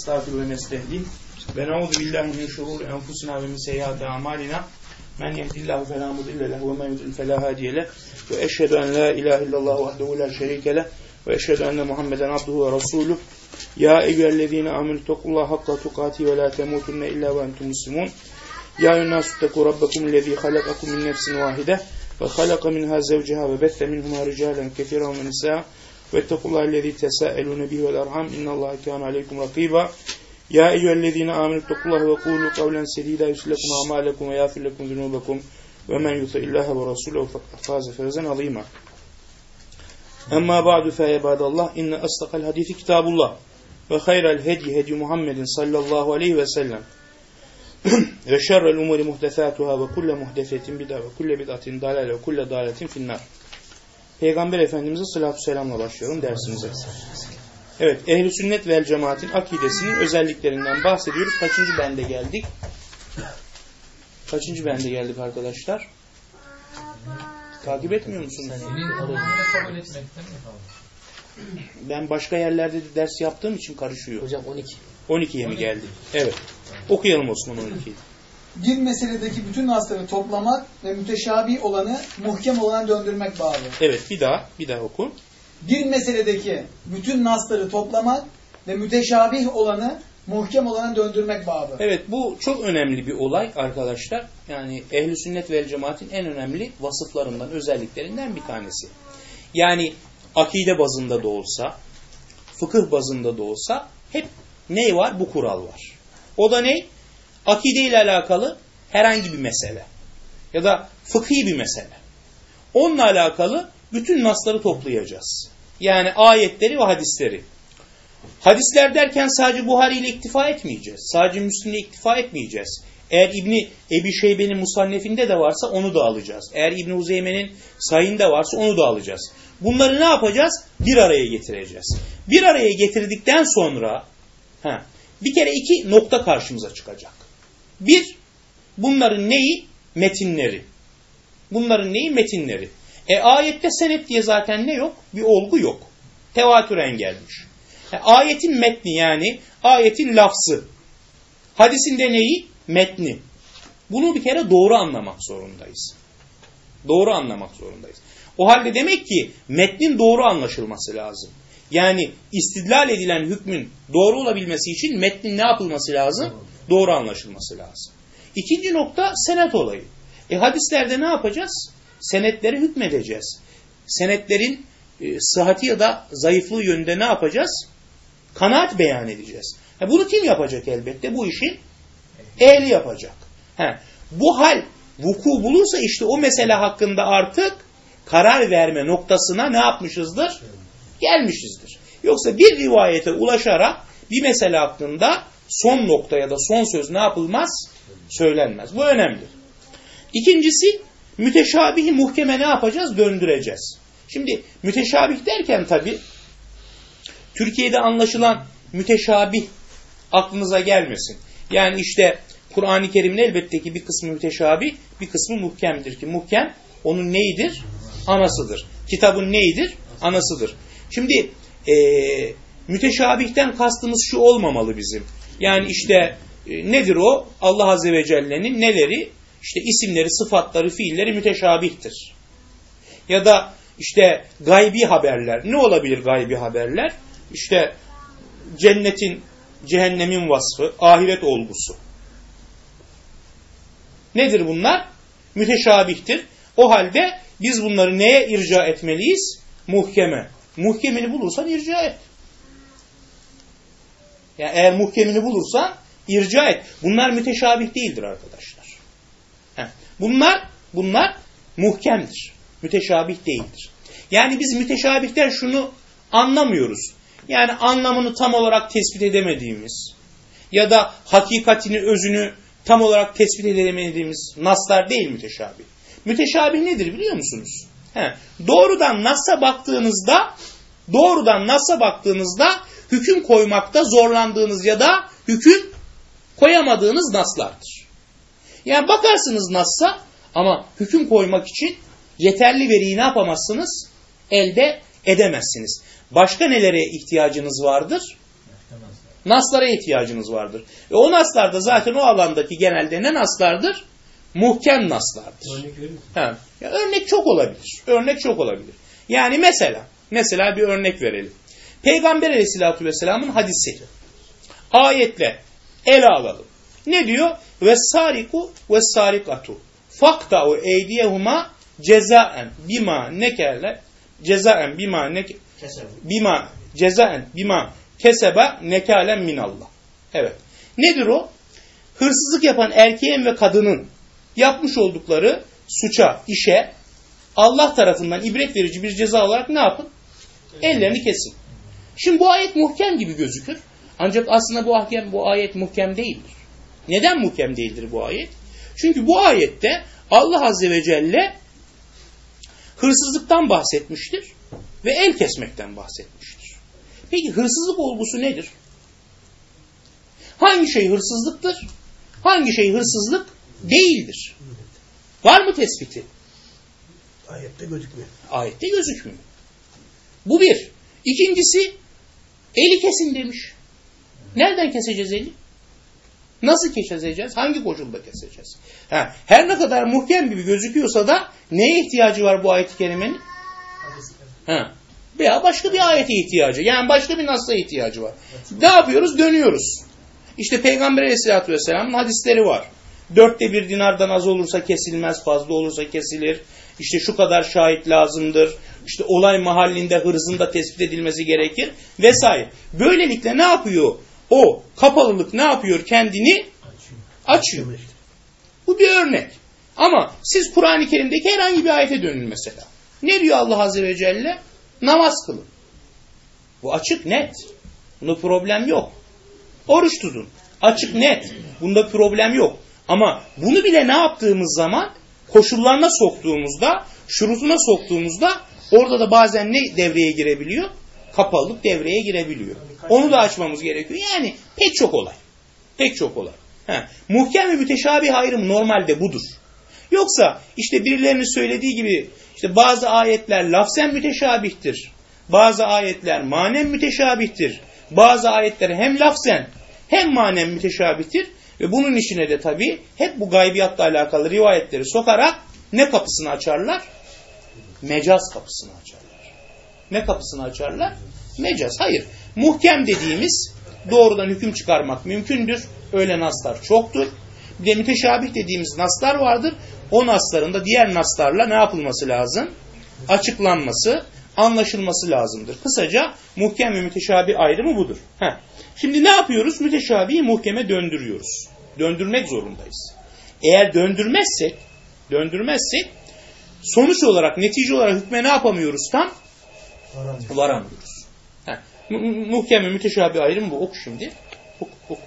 nestağfir ve nestehdi ve na'udhu billahi min şururi enfusina ve min seyyiati a'malina men yehdihillahu fela mudille lehu ve men yudlil fela hadiye leh. Ve eşhedü en la ilahe illallah vahdehu la şerike leh. Ve eşhedü enne Muhammeden abduhu ve resuluh ya eyyühellezine amenu tequllaha hakka tukati ve la temutunne illa ve entum muslimun ya eyyühennâsü teku rabbekum lezî halakakum min nefsin vahide ve halaka minha zevceha ve bette minhuma ricalen kethiren ve nisâ واتقوا الله الذي تساءلون به والأرحام إن الله كان عليكم رقيبا. يا أيها الذين آمنوا اتقوا الله وقولوا قولا سديدا يصلح لكم أعمالكم ويغفر لكم ذنوبكم. ومن يطع الله ورسوله فقد فاز فوزا عظيما. أما بعد فيا عباد الله إن أصدق الحديث كتاب الله وخير الهدي هدي محمد صلى الله عليه وسلم. وشر الأمور محدثاتها وكل محدثة بدعة وكل بدعة ضلالة وكل ضلالة في النار. Peygamber Efendimiz'e salatu selamla başlıyorum dersimize. Evet, ehli sünnet vel cemaatin akidesinin özelliklerinden bahsediyoruz. Kaçıncı bende geldik? Kaçıncı bende geldik arkadaşlar? Takip etmiyor musunuz? Ben başka yerlerde de ders yaptığım için karışıyor. Hocam 12. 12'ye mi geldik? Evet. Okuyalım Osman 12'yi. Din meseledeki bütün nasları toplamak ve müteşabi olanı muhkem olana döndürmek bağlı. Evet, bir daha, bir daha oku. Din meseledeki bütün nasları toplamak ve müteşabih olanı muhkem olana döndürmek bağlı. Evet, bu çok önemli bir olay arkadaşlar. Yani ehli sünnet vel cemaatin en önemli vasıflarından, özelliklerinden bir tanesi. Yani akide bazında da olsa, fıkıh bazında da olsa hep ne var? Bu kural var. O da ne? Akide ile alakalı herhangi bir mesele ya da fıkhi bir mesele. Onunla alakalı bütün nasları toplayacağız. Yani ayetleri ve hadisleri. Hadisler derken sadece Buhari ile iktifa etmeyeceğiz. Sadece Müslim ile iktifa etmeyeceğiz. Eğer İbni Ebi Şeybe'nin musannefinde de varsa onu da alacağız. Eğer İbni Uzeyme'nin sayında varsa onu da alacağız. Bunları ne yapacağız? Bir araya getireceğiz. Bir araya getirdikten sonra ha, bir kere iki nokta karşımıza çıkacak. Bir, bunların neyi? Metinleri. Bunların neyi? Metinleri. E ayette senet diye zaten ne yok? Bir olgu yok. Tevatüren gelmiş. E, ayetin metni yani ayetin lafzı. Hadisinde neyi? Metni. Bunu bir kere doğru anlamak zorundayız. Doğru anlamak zorundayız. O halde demek ki metnin doğru anlaşılması lazım. Yani istidlal edilen hükmün doğru olabilmesi için metnin ne yapılması lazım? Doğru anlaşılması lazım. İkinci nokta senet olayı. E hadislerde ne yapacağız? Senetleri hükmedeceğiz. Senetlerin e, sıhhati ya da zayıflığı yönünde ne yapacağız? Kanaat beyan edeceğiz. E bunu kim yapacak elbette? Bu işin ehli yapacak. He. Bu hal vuku bulursa işte o mesele hakkında artık karar verme noktasına ne yapmışızdır? Gelmişizdir. Yoksa bir rivayete ulaşarak bir mesele hakkında son nokta ya da son söz ne yapılmaz? Söylenmez. Bu önemli. İkincisi müteşabihi muhkeme ne yapacağız? Döndüreceğiz. Şimdi müteşabih derken tabi Türkiye'de anlaşılan müteşabih aklınıza gelmesin. Yani işte Kur'an-ı Kerim'in elbette ki bir kısmı müteşabih, bir kısmı muhkemdir ki muhkem onun neyidir? Anasıdır. Kitabın neyidir? Anasıdır. Şimdi e, müteşabihten kastımız şu olmamalı bizim. Yani işte e, nedir o? Allah Azze ve Celle'nin neleri? İşte isimleri, sıfatları, fiilleri müteşabihtir. Ya da işte gaybi haberler. Ne olabilir gaybi haberler? İşte cennetin, cehennemin vasfı, ahiret olgusu. Nedir bunlar? Müteşabihtir. O halde biz bunları neye irca etmeliyiz? Muhkeme. Muhkemini bulursan irca et. Yani eğer muhkemini bulursan irca et. Bunlar müteşabih değildir arkadaşlar. Bunlar bunlar muhkemdir. Müteşabih değildir. Yani biz müteşabihten şunu anlamıyoruz. Yani anlamını tam olarak tespit edemediğimiz ya da hakikatini, özünü tam olarak tespit edemediğimiz naslar değil müteşabih. Müteşabih nedir biliyor musunuz? He, doğrudan Nas'a baktığınızda doğrudan Nas'a baktığınızda hüküm koymakta zorlandığınız ya da hüküm koyamadığınız Nas'lardır. Yani bakarsınız Nas'a ama hüküm koymak için yeterli veriyi ne yapamazsınız? Elde edemezsiniz. Başka nelere ihtiyacınız vardır? Naslara ihtiyacınız vardır. Ve o naslar da zaten o alandaki genelde ne naslardır? Muhkem naslardır. Örnek? Ha. Ya örnek çok olabilir. Örnek çok olabilir. Yani mesela, mesela bir örnek verelim. Peygamber aleyhissalatü vesselamın hadisi. Ayetle ele alalım. Ne diyor? Ve sariku ve sarikatu. Fakta'u eydiyehuma cezaen bima nekerle cezaen bima ne Keser. bima cezaen bima kesebe nekalen minallah. Evet. Nedir o? Hırsızlık yapan erkeğin ve kadının yapmış oldukları suça, işe Allah tarafından ibret verici bir ceza olarak ne yapın? Ellerini kesin. Şimdi bu ayet muhkem gibi gözükür. Ancak aslında bu ahkem, bu ayet muhkem değildir. Neden muhkem değildir bu ayet? Çünkü bu ayette Allah Azze ve Celle hırsızlıktan bahsetmiştir ve el kesmekten bahsetmiştir. Peki hırsızlık olgusu nedir? Hangi şey hırsızlıktır? Hangi şey hırsızlık değildir? Var mı tespiti? Ayette gözükmüyor. Ayette gözükmüyor. Bu bir. İkincisi eli kesin demiş. Nereden keseceğiz eli? Nasıl keseceğiz? Hangi koşulda keseceğiz? Ha, her ne kadar muhkem gibi gözüküyorsa da neye ihtiyacı var bu ayet-i kerimenin? Ha. Veya başka bir ayete ihtiyacı. Yani başka bir nasla ihtiyacı var. Ne yapıyoruz? Dönüyoruz. İşte Peygamber aleyhissalatü vesselamın hadisleri var. Dörtte bir dinardan az olursa kesilmez, fazla olursa kesilir. İşte şu kadar şahit lazımdır. İşte olay mahallinde hırzın da tespit edilmesi gerekir vesaire. Böylelikle ne yapıyor? O kapalılık ne yapıyor? Kendini açıyor. Bu bir örnek. Ama siz Kur'an-ı Kerim'deki herhangi bir ayete dönün mesela. Ne diyor Allah Azze ve Celle? Namaz kılın. Bu açık net. Bunda problem yok. Oruç tutun. Açık net. Bunda problem yok. Ama bunu bile ne yaptığımız zaman koşullarına soktuğumuzda, şurutuna soktuğumuzda orada da bazen ne devreye girebiliyor? Kapalılık devreye girebiliyor. Onu da açmamız gerekiyor. Yani pek çok olay. Pek çok olay. He. Muhkem ve müteşabih ayrımı normalde budur. Yoksa işte birilerinin söylediği gibi işte bazı ayetler lafzen müteşabihtir. Bazı ayetler manen müteşabihtir. Bazı ayetler hem lafzen hem manen müteşabihtir. Ve bunun içine de tabi hep bu gaybiyatla alakalı rivayetleri sokarak ne kapısını açarlar? Mecaz kapısını açarlar. Ne kapısını açarlar? Mecaz. Hayır. Muhkem dediğimiz doğrudan hüküm çıkarmak mümkündür. Öyle naslar çoktur. Bir de müteşabih dediğimiz naslar vardır. O nasların da diğer naslarla ne yapılması lazım? Açıklanması, anlaşılması lazımdır. Kısaca muhkem ve müteşabih ayrımı budur. Heh. Şimdi ne yapıyoruz? Müteşabihi muhkeme döndürüyoruz. Döndürmek zorundayız. Eğer döndürmezsek, döndürmezsek sonuç olarak, netice olarak hükme ne yapamıyoruz tam? Varamıyor. Varamıyoruz. Heh. Mu- mu- Muhkem ve müteşabih ayrımı bu. Oku şimdi. Oku, oku.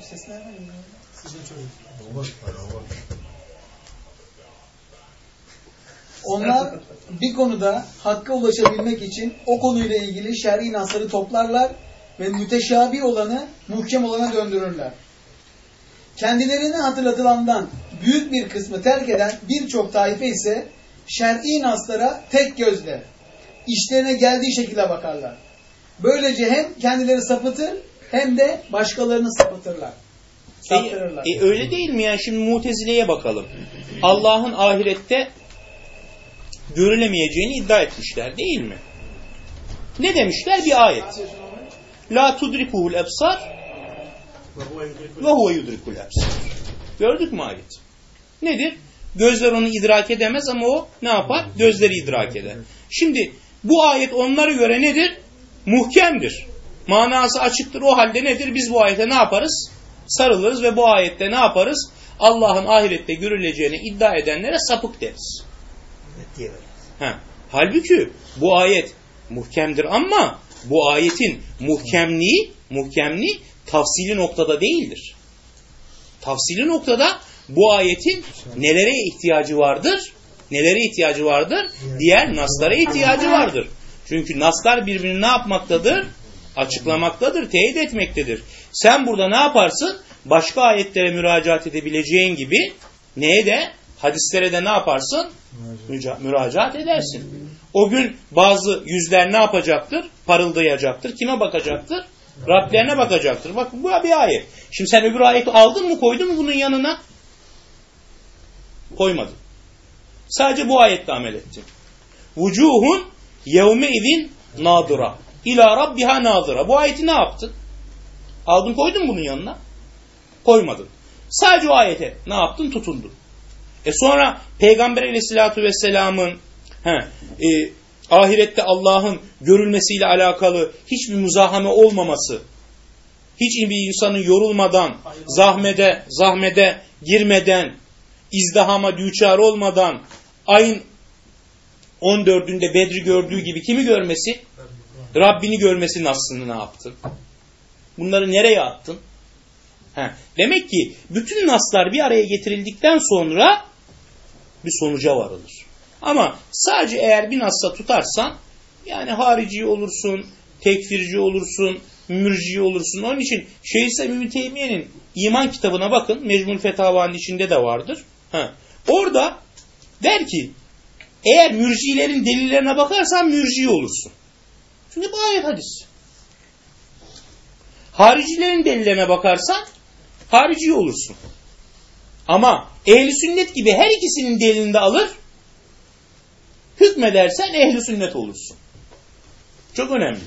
Ses nereden geliyor? Sizin çocuk. Onlar bir konuda hakka ulaşabilmek için o konuyla ilgili şer'i nasları toplarlar ve müteşabi olanı muhkem olana döndürürler. Kendilerine hatırlatılandan büyük bir kısmı terk eden birçok taife ise şer'i naslara tek gözle, işlerine geldiği şekilde bakarlar. Böylece hem kendileri sapıtır hem de başkalarını sapıtırlar. Saptırırlar. E, e, öyle değil mi ya? Şimdi Mutezile'ye bakalım. Allah'ın ahirette görülemeyeceğini iddia etmişler değil mi? Ne demişler? Bir ayet. La tudrikuhul ebsar ve huve yudrikul ebsar. Gördük mü ayet? Nedir? Gözler onu idrak edemez ama o ne yapar? Gözleri idrak eder. Şimdi bu ayet onlara göre nedir? Muhkemdir. Manası açıktır. O halde nedir? Biz bu ayete ne yaparız? Sarılırız ve bu ayette ne yaparız? Allah'ın ahirette görüleceğini iddia edenlere sapık deriz. Evet Ha. Halbuki bu ayet muhkemdir ama bu ayetin muhkemliği, muhkemliği tafsili noktada değildir. Tafsili noktada bu ayetin nelere ihtiyacı vardır? Nelere ihtiyacı vardır? Diğer naslara ihtiyacı vardır. Çünkü naslar birbirini ne yapmaktadır? Açıklamaktadır, teyit etmektedir. Sen burada ne yaparsın? Başka ayetlere müracaat edebileceğin gibi neye de hadislere de ne yaparsın? Müca- müracaat edersin. O gün bazı yüzler ne yapacaktır? Parıldayacaktır. Kime bakacaktır? Rablerine bakacaktır. Bak bu bir ayet. Şimdi sen öbür ayeti aldın mı koydun mu bunun yanına? Koymadın. Sadece bu ayetle amel ettin. Vucuhun yevme izin nadıra. İlâ rabbiha nadıra. Bu ayeti ne yaptın? Aldın koydun bunun yanına. Koymadın. Sadece o ayete ne yaptın? Tutundun. E sonra Peygamber aleyhissalatü vesselamın he, e, ahirette Allah'ın görülmesiyle alakalı hiçbir muzahame olmaması, hiç bir insanın yorulmadan, zahmede, zahmede girmeden, izdihama düçar olmadan, ayın 14'ünde Bedri gördüğü gibi kimi görmesi? Rabbini görmesinin aslında ne yaptın? Bunları nereye attın? He. Demek ki bütün naslar bir araya getirildikten sonra bir sonuca varılır. Ama sadece eğer bir nasla tutarsan yani harici olursun, tekfirci olursun, mürci olursun. Onun için Şeyh İbn Teymiye'nin iman kitabına bakın. Mecmul Fetava'nın içinde de vardır. Ha. Orada der ki eğer mürcilerin delillerine bakarsan mürci olursun. Çünkü bu ayet hadis. Haricilerin delillerine bakarsan harici olursun. Ama ehli sünnet gibi her ikisinin delilini de alır, hükmedersen ehli sünnet olursun. Çok önemli.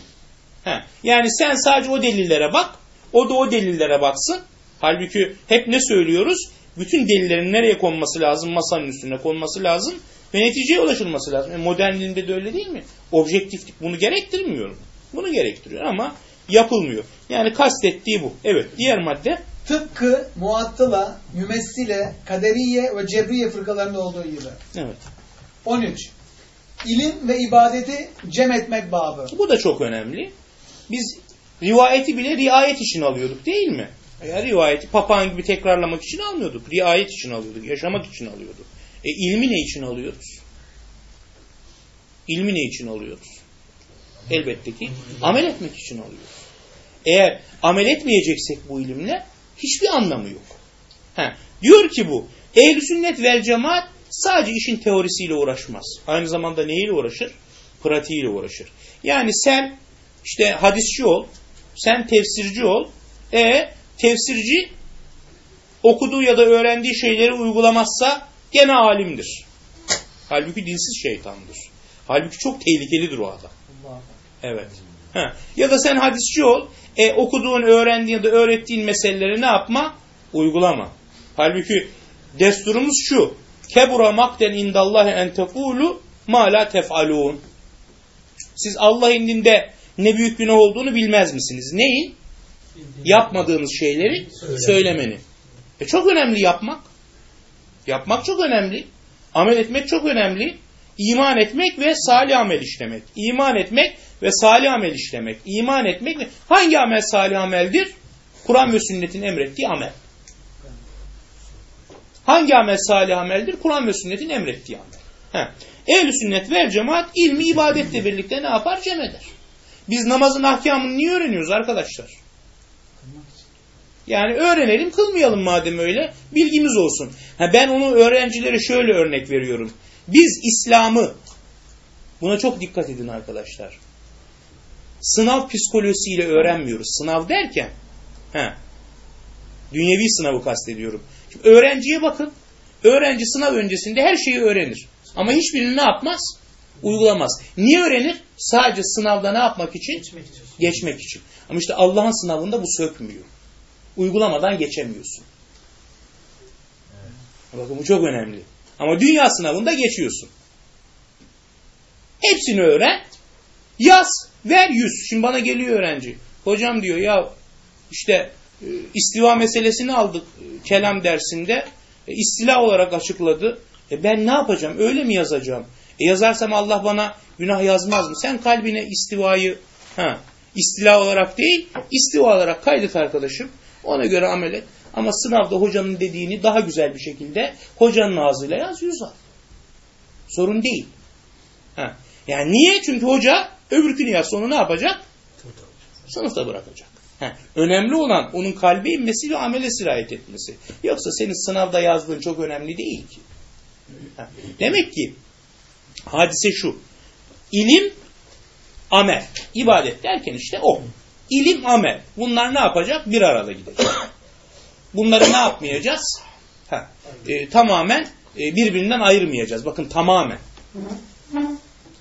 He. Yani sen sadece o delillere bak, o da o delillere baksın. Halbuki hep ne söylüyoruz? Bütün delillerin nereye konması lazım? Masanın üstüne konması lazım ve neticeye ulaşılması lazım. E modern ilimde de öyle değil mi? Objektiflik bunu gerektirmiyor. Bunu gerektiriyor ama yapılmıyor. Yani kastettiği bu. Evet. Diğer madde Tıpkı muattıla, mümessile, kaderiye ve cebriye fırkalarında olduğu gibi. Evet. 13. İlim ve ibadeti cem etmek babı. Bu da çok önemli. Biz rivayeti bile riayet için alıyorduk değil mi? Ya rivayeti papağan gibi tekrarlamak için almıyorduk. Riayet için alıyorduk. Yaşamak için alıyorduk. E ilmi ne için alıyoruz? İlmi ne için alıyoruz? Elbette ki amel etmek için alıyoruz. Eğer amel etmeyeceksek bu ilimle hiçbir anlamı yok. He. Diyor ki bu ehl sünnet vel cemaat sadece işin teorisiyle uğraşmaz. Aynı zamanda neyle uğraşır? Pratiğiyle uğraşır. Yani sen işte hadisçi ol, sen tefsirci ol. E tefsirci okuduğu ya da öğrendiği şeyleri uygulamazsa gene alimdir. Halbuki dinsiz şeytandır. Halbuki çok tehlikelidir o adam. Evet. Ha. Ya da sen hadisçi ol, e, okuduğun, öğrendiğin ya da öğrettiğin meseleleri ne yapma? Uygulama. Halbuki desturumuz şu. Kebura makten indallahi en tekulu ma la tef'alun. Siz Allah indinde ne büyük günah olduğunu bilmez misiniz? Neyi? Yapmadığınız şeyleri söylemeni. E çok önemli yapmak. Yapmak çok önemli. Amel etmek çok önemli. İman etmek ve salih amel işlemek. İman etmek ve salih amel işlemek. İman etmek ve hangi amel salih ameldir? Kur'an ve sünnetin emrettiği amel. Hangi amel salih ameldir? Kur'an ve sünnetin emrettiği amel. Heh. Ehl-i sünnet ve cemaat ilmi ibadetle birlikte ne yapar? Cem eder. Biz namazın ahkamını niye öğreniyoruz arkadaşlar? Yani öğrenelim kılmayalım madem öyle bilgimiz olsun. Ha ben onu öğrencilere şöyle örnek veriyorum. Biz İslam'ı buna çok dikkat edin arkadaşlar. Sınav psikolojisiyle öğrenmiyoruz. Sınav derken he, dünyevi sınavı kastediyorum. Şimdi öğrenciye bakın. Öğrenci sınav öncesinde her şeyi öğrenir. Ama hiçbirini ne yapmaz? Uygulamaz. Niye öğrenir? Sadece sınavda ne yapmak için? Geçmek için. Geçmek için. Ama işte Allah'ın sınavında bu sökmüyor. Uygulamadan geçemiyorsun. Bakın bu çok önemli. Ama dünya sınavında geçiyorsun. Hepsini öğren. Yaz. Ver yüz. Şimdi bana geliyor öğrenci. Hocam diyor ya işte e, istiva meselesini aldık e, kelam dersinde. E, olarak açıkladı. E ben ne yapacağım? Öyle mi yazacağım? E yazarsam Allah bana günah yazmaz mı? Sen kalbine istivayı ha, istila olarak değil, istiva olarak kaydet arkadaşım. Ona göre amel et. Ama sınavda hocanın dediğini daha güzel bir şekilde hocanın ağzıyla yaz, yüz al. Sorun değil. Ha. Yani niye? Çünkü hoca öbürkünü yazsa onu ne yapacak? Sınıfta bırakacak. Ha. Önemli olan onun kalbe inmesi ve amele sirayet etmesi. Yoksa senin sınavda yazdığın çok önemli değil ki. Ha. Demek ki hadise şu. İlim, amel, ibadet derken işte o. ilim, amel. Bunlar ne yapacak? Bir arada gidecek. Bunları ne yapmayacağız? Ha, e, tamamen e, birbirinden ayırmayacağız. Bakın tamamen.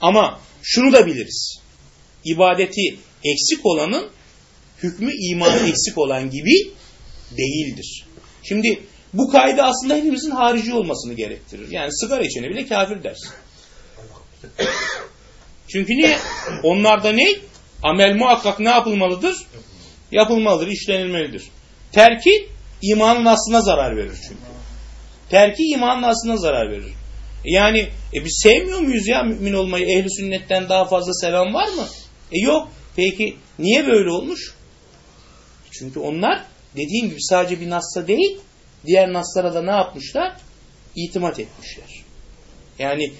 Ama şunu da biliriz. İbadeti eksik olanın hükmü imanı eksik olan gibi değildir. Şimdi bu kaydı aslında hepimizin harici olmasını gerektirir. Yani sigara içene bile kafir dersin. Çünkü niye? Onlarda ne? Amel muhakkak ne yapılmalıdır? Yapılmalıdır, işlenilmelidir. Terki imanın aslına zarar verir çünkü. Terki imanın aslına zarar verir. Yani e biz sevmiyor muyuz ya mümin olmayı? Ehli sünnetten daha fazla seven var mı? E yok. Peki niye böyle olmuş? Çünkü onlar dediğim gibi sadece bir nasla değil, diğer naslara da ne yapmışlar? İtimat etmişler. Yani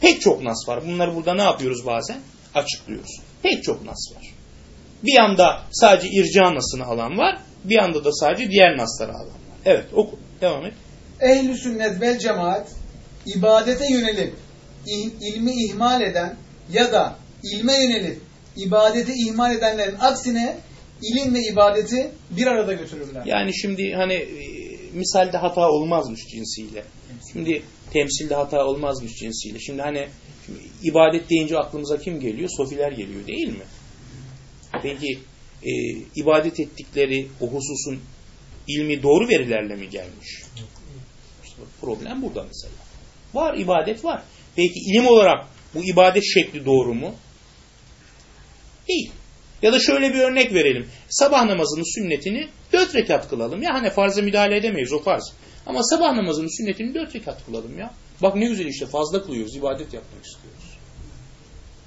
pek çok nas var. Bunları burada ne yapıyoruz bazen? Açıklıyoruz. Pek çok nas var. Bir yanda sadece irca nasını alan var, bir yanda da sadece diğer nasları alan var. Evet oku. Devam et. Ehl-i sünnet vel cemaat ibadete yönelip il- ilmi ihmal eden ya da ilme yönelip ibadeti ihmal edenlerin aksine ilim ve ibadeti bir arada götürürler. Yani şimdi hani e, misalde hata olmazmış cinsiyle. Şimdi temsilde hata olmazmış cinsiyle. Şimdi hani şimdi ibadet deyince aklımıza kim geliyor? Sofiler geliyor değil mi? Peki e, ibadet ettikleri o hususun ilmi doğru verilerle mi gelmiş? İşte problem burada mesela. Var ibadet var. Peki ilim olarak bu ibadet şekli doğru mu? Değil. Ya da şöyle bir örnek verelim. Sabah namazının sünnetini dört rekat kılalım. Ya hani farza müdahale edemeyiz o farz. Ama sabah namazının sünnetini dört rekat kılalım ya. Bak ne güzel işte fazla kılıyoruz, ibadet yapmak istiyoruz.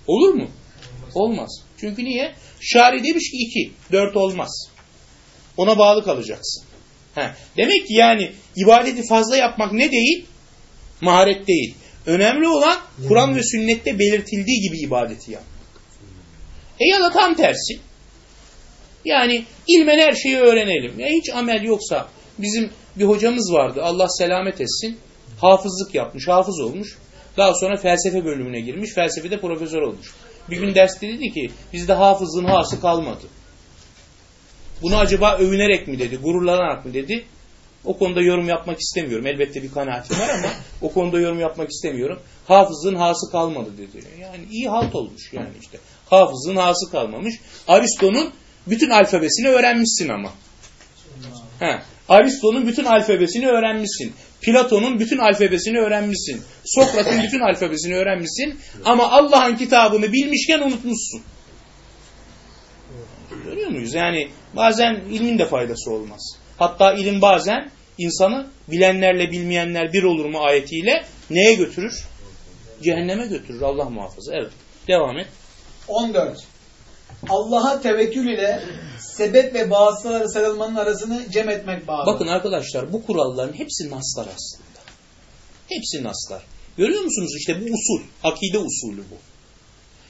Olur mu? Olmaz. Çünkü niye? Şari demiş ki iki, dört olmaz. Ona bağlı kalacaksın. He. Demek ki yani ibadeti fazla yapmak ne değil? Maharet değil. Önemli olan Kur'an ve sünnette belirtildiği gibi ibadeti yap. E ya da tam tersi. Yani ilmen her şeyi öğrenelim. Ya hiç amel yoksa bizim bir hocamız vardı. Allah selamet etsin. Hafızlık yapmış, hafız olmuş. Daha sonra felsefe bölümüne girmiş. Felsefede profesör olmuş. Bir gün derste dedi ki bizde hafızlığın hası kalmadı. Bunu acaba övünerek mi dedi, gururlanarak mı dedi. O konuda yorum yapmak istemiyorum. Elbette bir kanaatim var ama o konuda yorum yapmak istemiyorum. Hafızlığın hası kalmadı dedi. Yani iyi halt olmuş yani işte. Hafızlığın hası kalmamış. Aristo'nun bütün alfabesini öğrenmişsin ama. He. Aristo'nun bütün alfabesini öğrenmişsin. Platon'un bütün alfabesini öğrenmişsin. Sokrat'ın bütün alfabesini öğrenmişsin. Ama Allah'ın kitabını bilmişken unutmuşsun. Görüyor muyuz? Yani bazen ilmin de faydası olmaz. Hatta ilim bazen insanı bilenlerle bilmeyenler bir olur mu ayetiyle neye götürür? Cehenneme götürür Allah muhafaza. Evet. Devam et. 14. Allah'a tevekkül ile sebep ve vasıtalara sarılmanın arasını cem etmek bağlı. Bakın arkadaşlar bu kuralların hepsi naslar aslında. Hepsi naslar. Görüyor musunuz işte bu usul. Akide usulü bu.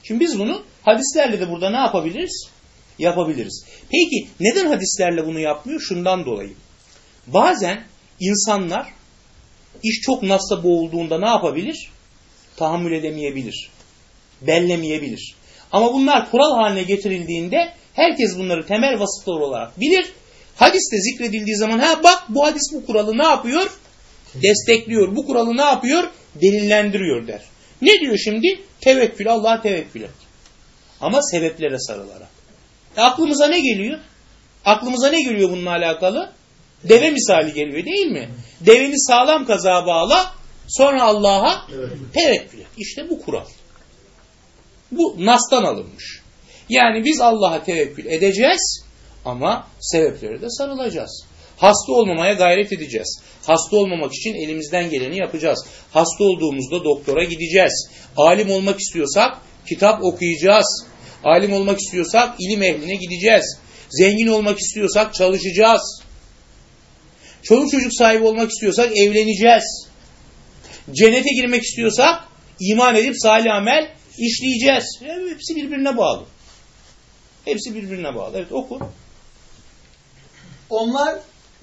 Şimdi biz bunu hadislerle de burada ne yapabiliriz? Yapabiliriz. Peki neden hadislerle bunu yapmıyor? Şundan dolayı. Bazen insanlar iş çok nasla boğulduğunda ne yapabilir? Tahammül edemeyebilir. Bellemeyebilir. Ama bunlar kural haline getirildiğinde herkes bunları temel vasıflar olarak bilir. Hadiste zikredildiği zaman ha bak bu hadis bu kuralı ne yapıyor? Destekliyor. Bu kuralı ne yapıyor? Delillendiriyor der. Ne diyor şimdi? Tevekkül. Allah'a tevekkül et. Ama sebeplere sarılarak. E aklımıza ne geliyor? Aklımıza ne geliyor bununla alakalı? Deve misali geliyor değil mi? Deveni sağlam kazağa bağla sonra Allah'a tevekkül et. İşte bu kural. Bu Nas'tan alınmış. Yani biz Allah'a tevekkül edeceğiz ama sebeplere de sarılacağız. Hasta olmamaya gayret edeceğiz. Hasta olmamak için elimizden geleni yapacağız. Hasta olduğumuzda doktora gideceğiz. Alim olmak istiyorsak kitap okuyacağız. Alim olmak istiyorsak ilim ehline gideceğiz. Zengin olmak istiyorsak çalışacağız. Çoluk çocuk sahibi olmak istiyorsak evleneceğiz. Cennete girmek istiyorsak iman edip salih amel işleyeceğiz. Yani hepsi birbirine bağlı. Hepsi birbirine bağlı. Evet oku. Onlar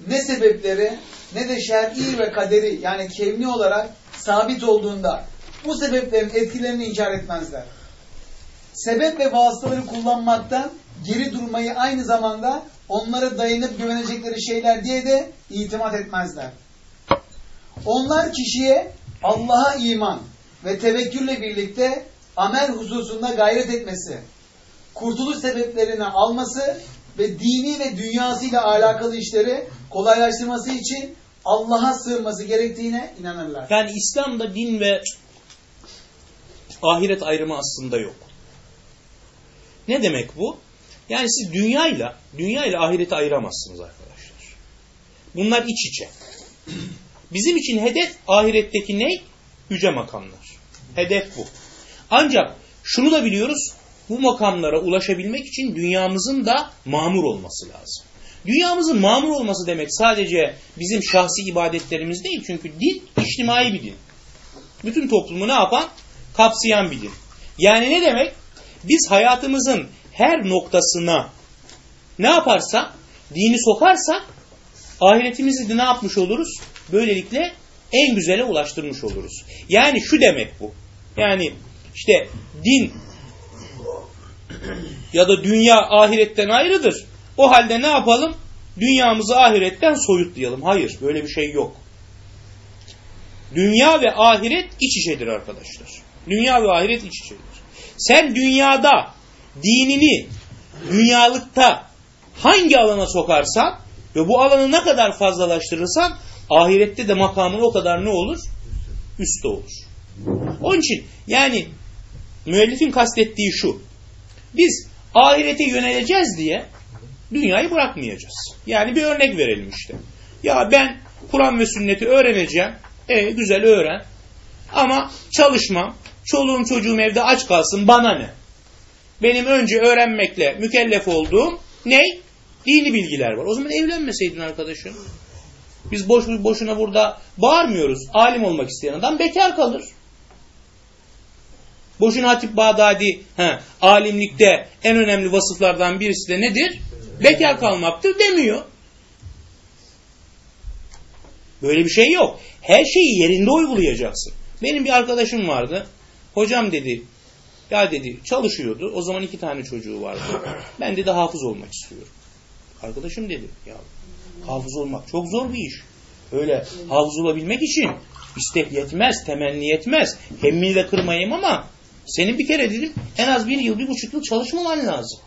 ne sebepleri ne de şer'i ve kaderi yani kevni olarak sabit olduğunda bu sebeplerin etkilerini inkar etmezler. Sebep ve vasıtaları kullanmaktan geri durmayı aynı zamanda onlara dayanıp güvenecekleri şeyler diye de itimat etmezler. Onlar kişiye Allah'a iman ve tevekkülle birlikte amel hususunda gayret etmesi, kurtuluş sebeplerini alması ve dini ve dünyasıyla alakalı işleri kolaylaştırması için Allah'a sığınması gerektiğine inanırlar. Yani İslam'da din ve ahiret ayrımı aslında yok. Ne demek bu? Yani siz dünyayla, dünyayla ahireti ayıramazsınız arkadaşlar. Bunlar iç içe. Bizim için hedef ahiretteki ne? Yüce makamlar. Hedef bu. Ancak şunu da biliyoruz, bu makamlara ulaşabilmek için dünyamızın da mamur olması lazım. Dünyamızın mamur olması demek sadece bizim şahsi ibadetlerimiz değil. Çünkü din içtimai bir din. Bütün toplumu ne yapan? Kapsayan bir din. Yani ne demek? Biz hayatımızın her noktasına ne yaparsak, dini sokarsak ahiretimizi de ne yapmış oluruz? Böylelikle en güzele ulaştırmış oluruz. Yani şu demek bu. Yani işte din ya da dünya ahiretten ayrıdır. O halde ne yapalım? Dünyamızı ahiretten soyutlayalım. Hayır, böyle bir şey yok. Dünya ve ahiret iç içedir arkadaşlar. Dünya ve ahiret iç içedir. Sen dünyada dinini dünyalıkta hangi alana sokarsan ve bu alanı ne kadar fazlalaştırırsan ahirette de makamın o kadar ne olur? Üstte olur. Onun için yani müellifin kastettiği şu. Biz ahirete yöneleceğiz diye dünyayı bırakmayacağız. Yani bir örnek verelim işte. Ya ben Kur'an ve sünneti öğreneceğim. E güzel öğren. Ama çalışmam. Çoluğum çocuğum evde aç kalsın bana ne? Benim önce öğrenmekle mükellef olduğum ne? Dini bilgiler var. O zaman evlenmeseydin arkadaşım. Biz boş boşuna burada bağırmıyoruz. Alim olmak isteyen adam bekar kalır. Boşuna Hatip Bağdadi he, alimlikte en önemli vasıflardan birisi de nedir? Bekar kalmaktır demiyor. Böyle bir şey yok. Her şeyi yerinde uygulayacaksın. Benim bir arkadaşım vardı. Hocam dedi, ya dedi çalışıyordu. O zaman iki tane çocuğu vardı. Ben dedi hafız olmak istiyorum. Arkadaşım dedi, ya hafız olmak çok zor bir iş. Öyle hafız olabilmek için istek yetmez, temenni yetmez. Hemmini de kırmayayım ama senin bir kere dedim en az bir yıl, bir buçuk yıl çalışmaman lazım.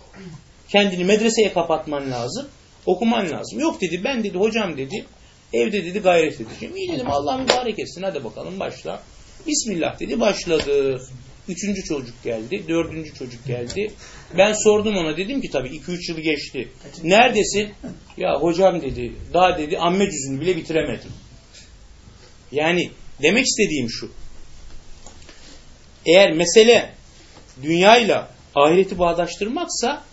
Kendini medreseye kapatman lazım. Okuman lazım. Yok dedi ben dedi hocam dedi evde dedi gayret edeceğim. İyi dedim Allah mübarek etsin hadi bakalım başla. Bismillah dedi başladı. Üçüncü çocuk geldi. Dördüncü çocuk geldi. Ben sordum ona dedim ki tabii iki üç yıl geçti. Neredesin? Ya hocam dedi daha dedi amme cüzünü bile bitiremedim. Yani demek istediğim şu. Eğer mesele dünyayla ahireti bağdaştırmaksa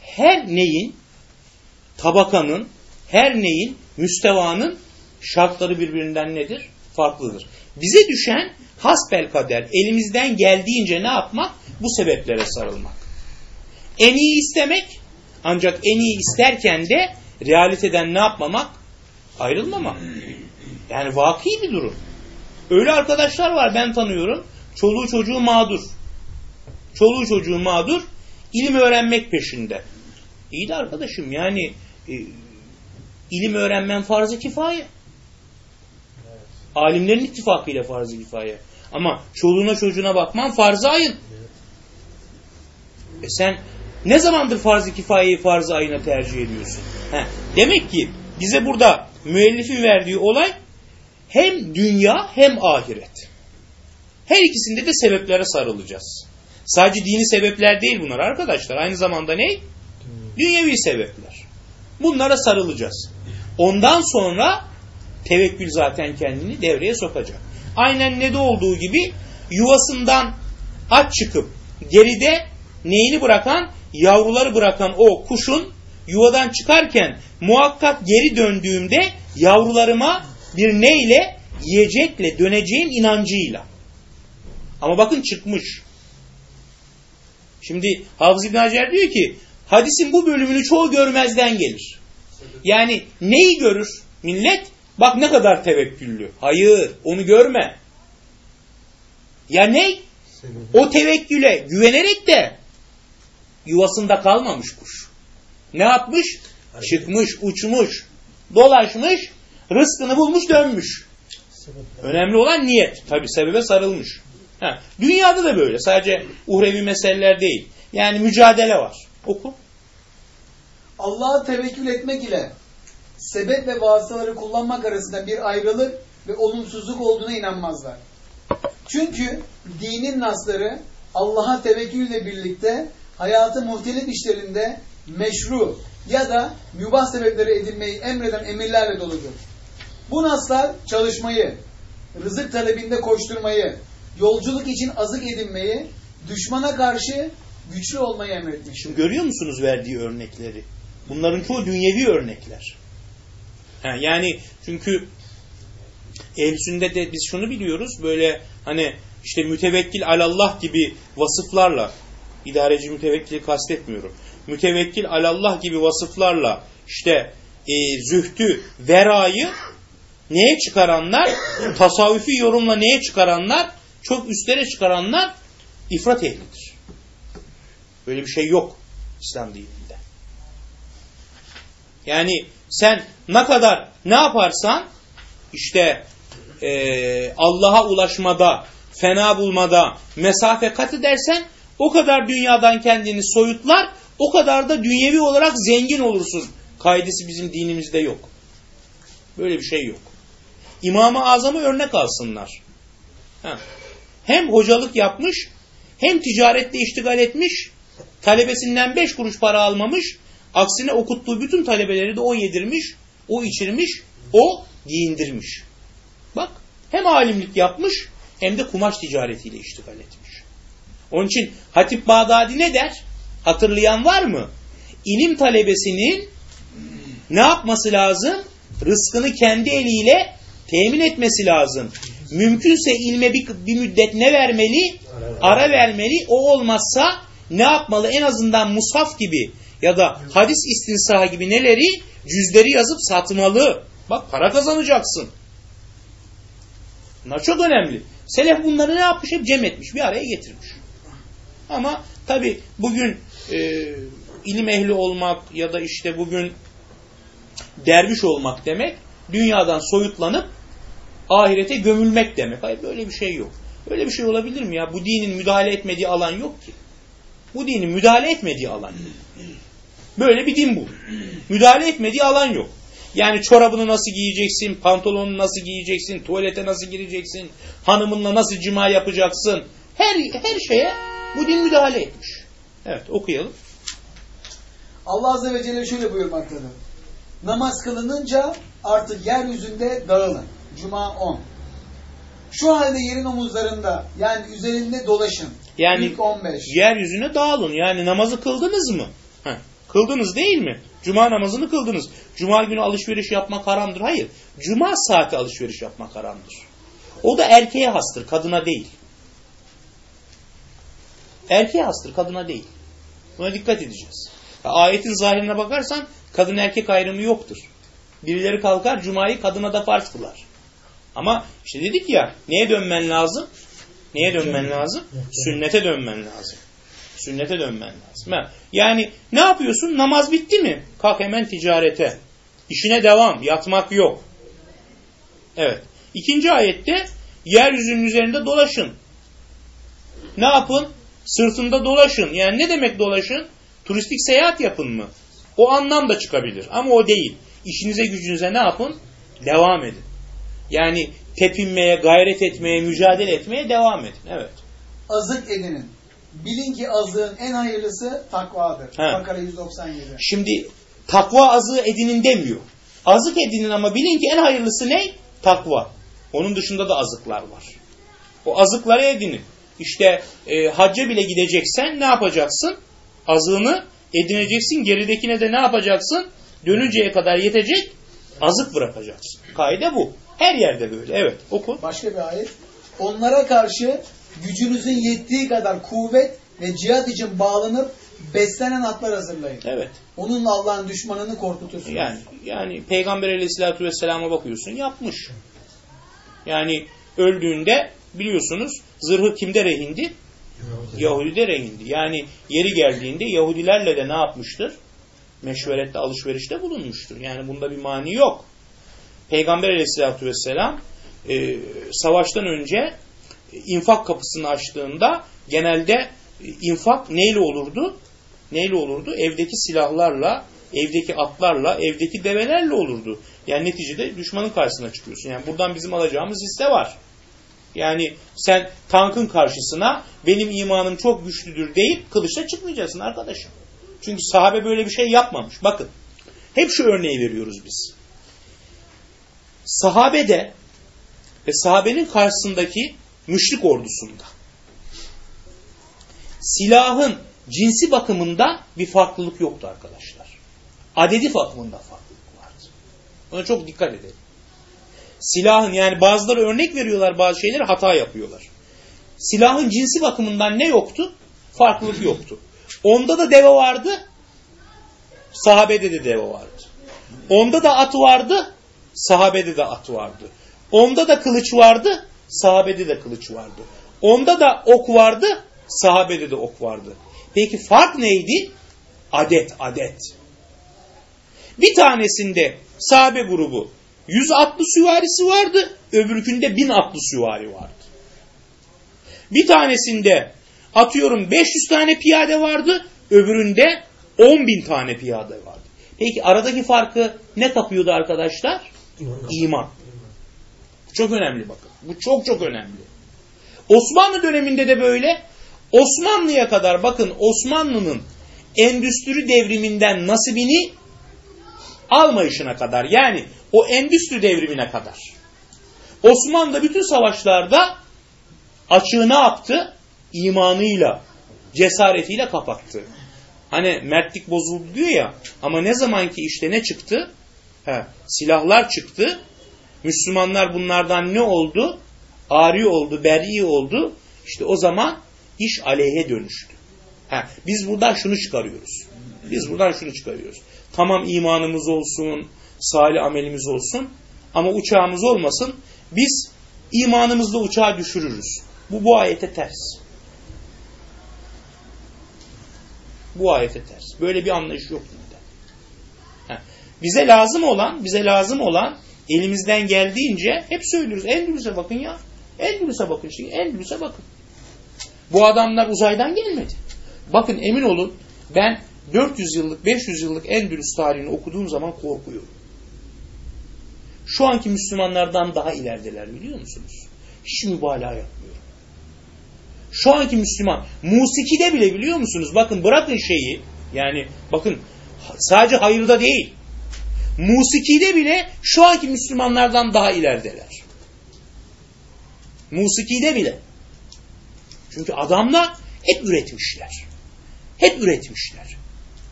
her neyin tabakanın, her neyin müstevanın şartları birbirinden nedir? Farklıdır. Bize düşen hasbel kader elimizden geldiğince ne yapmak? Bu sebeplere sarılmak. En iyi istemek ancak en iyi isterken de realiteden ne yapmamak? Ayrılmamak. Yani vaki bir durum. Öyle arkadaşlar var ben tanıyorum. Çoluğu çocuğu mağdur. Çoluğu çocuğu mağdur. ilim öğrenmek peşinde. İyi de arkadaşım yani e, ilim öğrenmen farz-ı kifaye. Alimlerin ittifakıyla farz-ı kifaye. Ama çoluğuna çocuğuna bakman farz-ı ayın. E sen ne zamandır farz-ı kifayeyi farz-ı ayına tercih ediyorsun? Heh. Demek ki bize burada müellifin verdiği olay hem dünya hem ahiret. Her ikisinde de sebeplere sarılacağız. Sadece dini sebepler değil bunlar arkadaşlar. Aynı zamanda ne? Dünyevi sebepler. Bunlara sarılacağız. Ondan sonra tevekkül zaten kendini devreye sokacak. Aynen ne de olduğu gibi yuvasından aç çıkıp geride neyini bırakan? Yavruları bırakan o kuşun yuvadan çıkarken muhakkak geri döndüğümde yavrularıma bir neyle yiyecekle döneceğim inancıyla. Ama bakın çıkmış. Şimdi Hafız İbn Hacer diyor ki hadisin bu bölümünü çoğu görmezden gelir. Yani neyi görür millet? Bak ne kadar tevekküllü. Hayır onu görme. Ya ne? O tevekküle güvenerek de Yuvasında kalmamış kuş. Ne yapmış? Çıkmış, uçmuş, dolaşmış, rızkını bulmuş, dönmüş. Önemli olan niyet. Tabi sebebe sarılmış. Ha, dünyada da böyle. Sadece uhrevi meseleler değil. Yani mücadele var. Oku. Allah'a tevekkül etmek ile sebep ve vasıtaları kullanmak arasında bir ayrılık ve olumsuzluk olduğuna inanmazlar. Çünkü dinin nasları Allah'a tevekkülle birlikte hayatın muhtelif işlerinde meşru ya da mübah sebepleri edilmeyi emreden emirlerle doludur. Bu naslar çalışmayı, rızık talebinde koşturmayı, yolculuk için azık edinmeyi, düşmana karşı güçlü olmayı emretmiştir. Görüyor musunuz verdiği örnekleri? Bunların çoğu dünyevi örnekler. Yani çünkü ehl de biz şunu biliyoruz böyle hani işte mütevekkil alallah gibi vasıflarla idareci mütevekkili kastetmiyorum. Mütevekkil alallah gibi vasıflarla işte e, zühtü, verayı neye çıkaranlar? Tasavvufi yorumla neye çıkaranlar? Çok üstlere çıkaranlar ifrat ehlidir. Böyle bir şey yok İslam dininde. Yani sen ne kadar ne yaparsan işte e, Allah'a ulaşmada, fena bulmada mesafe kat edersen o kadar dünyadan kendini soyutlar, o kadar da dünyevi olarak zengin olursun. Kaidesi bizim dinimizde yok. Böyle bir şey yok. İmam-ı Azam'ı örnek alsınlar. Hem hocalık yapmış, hem ticarette iştigal etmiş, talebesinden beş kuruş para almamış, aksine okuttuğu bütün talebeleri de o yedirmiş, o içirmiş, o giyindirmiş. Bak, hem alimlik yapmış, hem de kumaş ticaretiyle iştigal etmiş. Onun için Hatip Bağdadi ne der? Hatırlayan var mı? İlim talebesinin ne yapması lazım? Rızkını kendi eliyle temin etmesi lazım. Mümkünse ilme bir, bir müddet ne vermeli? Ara vermeli. O olmazsa ne yapmalı? En azından musaf gibi ya da hadis istinsaha gibi neleri? Cüzleri yazıp satmalı. Bak para kazanacaksın. Bunlar çok önemli. Selef bunları ne yapmış? Hep cem etmiş. Bir araya getirmiş. Ama tabi bugün e, ilim ehli olmak ya da işte bugün derviş olmak demek dünyadan soyutlanıp ahirete gömülmek demek. Hayır böyle bir şey yok. Böyle bir şey olabilir mi ya? Bu dinin müdahale etmediği alan yok ki. Bu dinin müdahale etmediği alan. Böyle bir din bu. Müdahale etmediği alan yok. Yani çorabını nasıl giyeceksin, pantolonunu nasıl giyeceksin, tuvalete nasıl gireceksin, hanımınla nasıl cima yapacaksın. Her, her şeye bu din müdahale etmiş. Evet okuyalım. Allah Azze ve Celle şöyle buyurmaktadır. Namaz kılınınca artık yeryüzünde dağılın. Cuma 10. Şu halde yerin omuzlarında yani üzerinde dolaşın. Yani İlk 15. yeryüzüne dağılın. Yani namazı kıldınız mı? Kıldınız değil mi? Cuma namazını kıldınız. Cuma günü alışveriş yapmak haramdır. Hayır. Cuma saati alışveriş yapmak haramdır. O da erkeğe hastır, kadına değil. Erkeğe hastır, kadına değil. Buna dikkat edeceğiz. Ayetin zahirine bakarsan kadın erkek ayrımı yoktur. Birileri kalkar cumayı kadına da farz kılar. Ama işte dedik ya neye dönmen lazım? Neye dönmen lazım? Sünnete dönmen lazım. Sünnete dönmen lazım. Yani ne yapıyorsun? Namaz bitti mi? Kalk hemen ticarete. İşine devam. Yatmak yok. Evet. İkinci ayette yeryüzünün üzerinde dolaşın. Ne yapın? Sırtında dolaşın. Yani ne demek dolaşın? Turistik seyahat yapın mı? O anlam da çıkabilir. Ama o değil. İşinize gücünüze ne yapın? Devam edin. Yani tepinmeye, gayret etmeye, mücadele etmeye devam edin. Evet. Azık edinin. Bilin ki azığın en hayırlısı takvadır. He. Bakara 197. Şimdi takva azığı edinin demiyor. Azık edinin ama bilin ki en hayırlısı ne? Takva. Onun dışında da azıklar var. O azıkları edinin. İşte e, hacca bile gideceksen ne yapacaksın? Azığını edineceksin. Geridekine de ne yapacaksın? Dönünceye kadar yetecek azık bırakacaksın. Kaide bu. Her yerde böyle. Evet oku. Başka bir ayet. Onlara karşı gücünüzün yettiği kadar kuvvet ve cihat için bağlanıp beslenen atlar hazırlayın. Evet. Onunla Allah'ın düşmanını korkutursunuz. Yani yani Peygamber Aleyhisselatü Vesselam'a bakıyorsun yapmış. Yani öldüğünde biliyorsunuz zırhı kimde rehindi? Yahudi de rehindi. Yani yeri geldiğinde Yahudilerle de ne yapmıştır? Meşverette, alışverişte bulunmuştur. Yani bunda bir mani yok. Peygamber aleyhissalatü vesselam e, savaştan önce infak kapısını açtığında genelde e, infak neyle olurdu? Neyle olurdu? Evdeki silahlarla, evdeki atlarla, evdeki develerle olurdu. Yani neticede düşmanın karşısına çıkıyorsun. Yani buradan bizim alacağımız hisse var. Yani sen tankın karşısına benim imanım çok güçlüdür deyip kılıçla çıkmayacaksın arkadaşım. Çünkü sahabe böyle bir şey yapmamış. Bakın hep şu örneği veriyoruz biz. Sahabede ve sahabenin karşısındaki müşrik ordusunda silahın cinsi bakımında bir farklılık yoktu arkadaşlar. Adedi bakımında farklılık vardı. Ona çok dikkat edelim. Silahın yani bazıları örnek veriyorlar bazı şeyleri hata yapıyorlar. Silahın cinsi bakımından ne yoktu? Farklılık yoktu. Onda da deve vardı. Sahabede de deve vardı. Onda da at vardı. Sahabede de at vardı. Onda da kılıç vardı. Sahabede de kılıç vardı. Onda da ok vardı. Sahabede de ok vardı. Peki fark neydi? Adet, adet. Bir tanesinde sahabe grubu 100 atlı süvarisi vardı. Öbürkünde 1000 atlı süvari vardı. Bir tanesinde atıyorum 500 tane piyade vardı. Öbüründe 10 bin tane piyade vardı. Peki aradaki farkı ne kapıyordu arkadaşlar? İman. Çok önemli bakın. Bu çok çok önemli. Osmanlı döneminde de böyle. Osmanlı'ya kadar bakın Osmanlı'nın endüstri devriminden nasibini almayışına kadar yani o endüstri devrimine kadar. Osmanlı bütün savaşlarda açığı ne yaptı? İmanıyla, cesaretiyle kapattı. Hani mertlik bozuldu diyor ya ama ne zaman ki işte ne çıktı? He, silahlar çıktı. Müslümanlar bunlardan ne oldu? Ari oldu, beri oldu. İşte o zaman iş aleyhe dönüştü. He, biz buradan şunu çıkarıyoruz. Biz buradan şunu çıkarıyoruz. Tamam imanımız olsun, salih amelimiz olsun ama uçağımız olmasın. Biz imanımızla uçağı düşürürüz. Bu bu ayete ters. Bu ayete ters. Böyle bir anlayış yok dinde. Heh. Bize lazım olan, bize lazım olan elimizden geldiğince hep söylüyoruz. Endülüs'e bakın ya. Endülüs'e bakın şimdi. Endülüs'e bakın. Bu adamlar uzaydan gelmedi. Bakın emin olun ben 400 yıllık 500 yıllık Endülüs tarihini okuduğum zaman korkuyorum. Şu anki Müslümanlardan daha ilerideler biliyor musunuz? Hiç mübalağa yapmıyorum. Şu anki Müslüman musikide bile biliyor musunuz? Bakın bırakın şeyi yani bakın sadece hayırda değil. Musikide bile şu anki Müslümanlardan daha ilerideler. Musikide bile. Çünkü adamlar hep üretmişler. Hep üretmişler.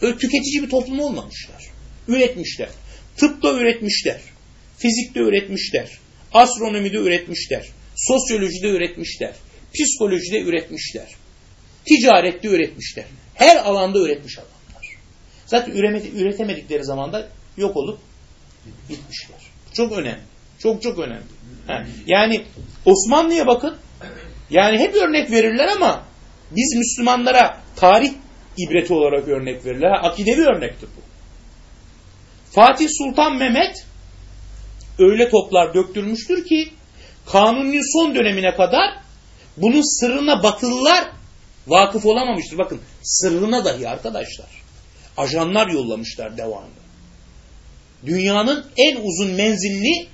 Öyle tüketici bir toplum olmamışlar. Üretmişler. Tıpta üretmişler. Fizikte üretmişler. Astronomide üretmişler. Sosyolojide üretmişler. Psikolojide üretmişler. Ticarette üretmişler. Her alanda üretmiş adamlar. Zaten üretemedikleri zaman da yok olup gitmişler. Çok önemli. Çok çok önemli. Ha. Yani Osmanlı'ya bakın. Yani hep örnek verirler ama biz Müslümanlara tarih ibreti olarak örnek verirler. Ha, akidevi örnektir bu. Fatih Sultan Mehmet öyle toplar döktürmüştür ki Kanuni'nin son dönemine kadar bunun sırrına batılılar vakıf olamamıştır. Bakın sırrına dahi arkadaşlar. Ajanlar yollamışlar devamlı. Dünyanın en uzun menzilli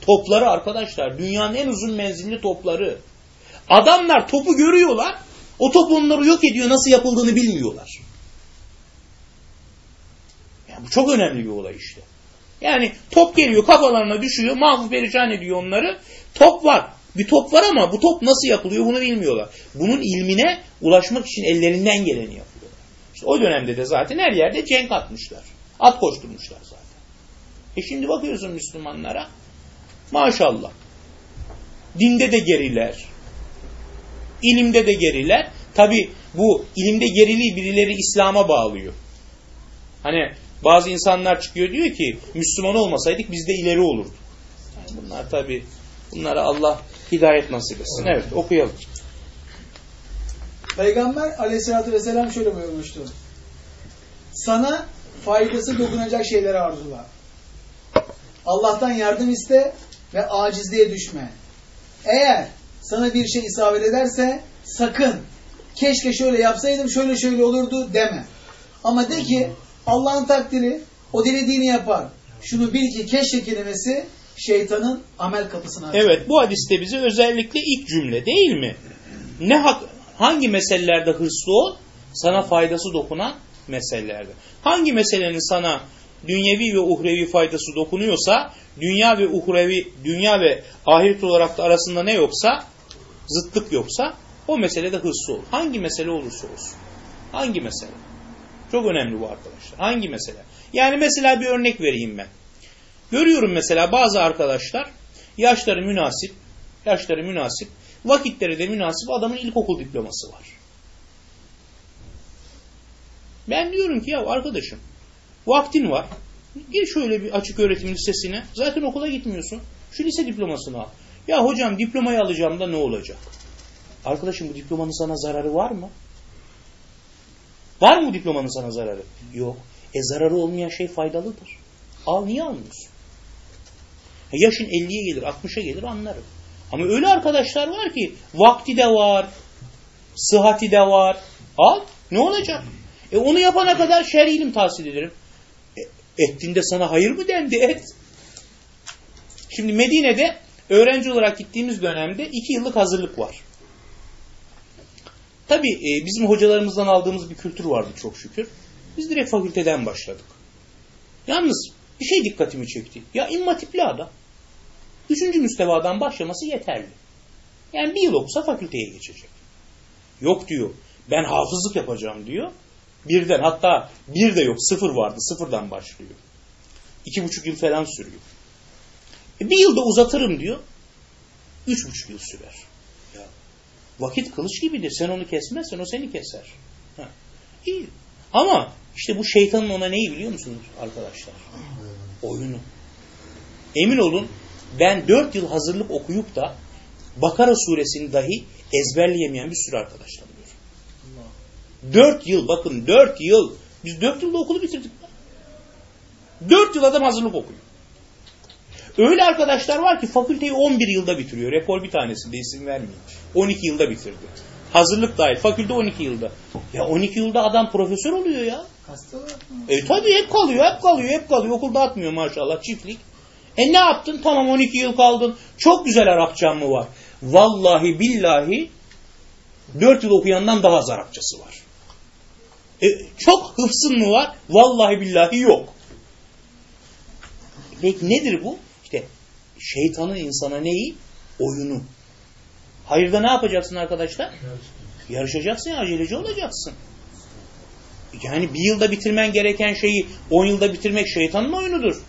topları arkadaşlar. Dünyanın en uzun menzilli topları. Adamlar topu görüyorlar. O top onları yok ediyor. Nasıl yapıldığını bilmiyorlar. Yani bu çok önemli bir olay işte. Yani top geliyor kafalarına düşüyor. Mahvuf perişan ediyor onları. Top var. Bir top var ama bu top nasıl yapılıyor bunu bilmiyorlar. Bunun ilmine ulaşmak için ellerinden geleni yapıyorlar. İşte o dönemde de zaten her yerde cenk atmışlar. At koşturmuşlar zaten. E şimdi bakıyorsun Müslümanlara. Maşallah. Dinde de geriler. İlimde de geriler. Tabi bu ilimde geriliği birileri İslam'a bağlıyor. Hani bazı insanlar çıkıyor diyor ki Müslüman olmasaydık biz de ileri olurduk. Yani bunlar tabi bunlara Allah hidayet nasip etsin. Evet okuyalım. Peygamber aleyhissalatü vesselam şöyle buyurmuştu. Sana faydası dokunacak şeyleri arzula. Allah'tan yardım iste ve acizliğe düşme. Eğer sana bir şey isabet ederse sakın keşke şöyle yapsaydım şöyle şöyle olurdu deme. Ama de ki Allah'ın takdiri o dilediğini yapar. Şunu bil ki keşke kelimesi şeytanın amel kapısını açar. Evet bu hadiste bize özellikle ilk cümle değil mi? Ne hak, hangi meselelerde hırslı ol? Sana faydası dokunan meselelerde. Hangi meselenin sana dünyevi ve uhrevi faydası dokunuyorsa, dünya ve uhrevi, dünya ve ahiret olarak da arasında ne yoksa, zıtlık yoksa, o meselede hırslı ol. Hangi mesele olursa olsun. Hangi mesele? Çok önemli bu arkadaşlar. Hangi mesele? Yani mesela bir örnek vereyim ben. Görüyorum mesela bazı arkadaşlar yaşları münasip, yaşları münasip, vakitleri de münasip adamın ilkokul diploması var. Ben diyorum ki ya arkadaşım vaktin var. Gir şöyle bir açık öğretim lisesine. Zaten okula gitmiyorsun. Şu lise diplomasını al. Ya hocam diplomayı alacağım da ne olacak? Arkadaşım bu diplomanın sana zararı var mı? Var mı diplomanın sana zararı? Yok. E zararı olmayan şey faydalıdır. Al niye almıyorsun? Yaşın 50'ye gelir, 60'a gelir anlarım. Ama öyle arkadaşlar var ki vakti de var, sıhhati de var. Al, ne olacak? E onu yapana kadar şer'i ilim tahsil ederim. Ettiğinde sana hayır mı dendi? Et. Şimdi Medine'de öğrenci olarak gittiğimiz dönemde iki yıllık hazırlık var. Tabi e, bizim hocalarımızdan aldığımız bir kültür vardı çok şükür. Biz direkt fakülteden başladık. Yalnız bir şey dikkatimi çekti. Ya imma tipli adam. Üçüncü müstevadan başlaması yeterli. Yani bir yıl okusa fakülteye geçecek. Yok diyor. Ben hafızlık yapacağım diyor. Birden hatta bir de yok sıfır vardı. Sıfırdan başlıyor. İki buçuk yıl falan sürüyor. E bir yılda uzatırım diyor. Üç buçuk yıl sürer. Ya, vakit kılıç gibidir. Sen onu kesmezsen o seni keser. Ha. İyi. Ama işte bu şeytanın ona neyi biliyor musunuz arkadaşlar? Oyunu. Emin olun ben dört yıl hazırlık okuyup da Bakara suresini dahi ezberleyemeyen bir sürü arkadaş tanıyorum. Dört yıl bakın dört yıl. Biz dört yılda okulu bitirdik. Dört yıl adam hazırlık okuyor. Öyle arkadaşlar var ki fakülteyi 11 yılda bitiriyor. Rekor bir tanesi de isim vermeyeyim. 12 yılda bitirdi. Hazırlık dahil. Fakülte 12 yılda. Ya 12 yılda adam profesör oluyor ya. E tabii hep kalıyor, hep kalıyor, hep kalıyor. Okulda atmıyor maşallah çiftlik. E ne yaptın? Tamam 12 yıl kaldın. Çok güzel Arapçan mı var? Vallahi billahi 4 yıl okuyandan daha az Arapçası var. E, çok hıfsın mı var? Vallahi billahi yok. Peki nedir bu? İşte şeytanın insana neyi? Oyunu. Hayırda ne yapacaksın arkadaşlar? Yarışacaksın, aceleci olacaksın. Yani bir yılda bitirmen gereken şeyi on yılda bitirmek şeytanın oyunudur.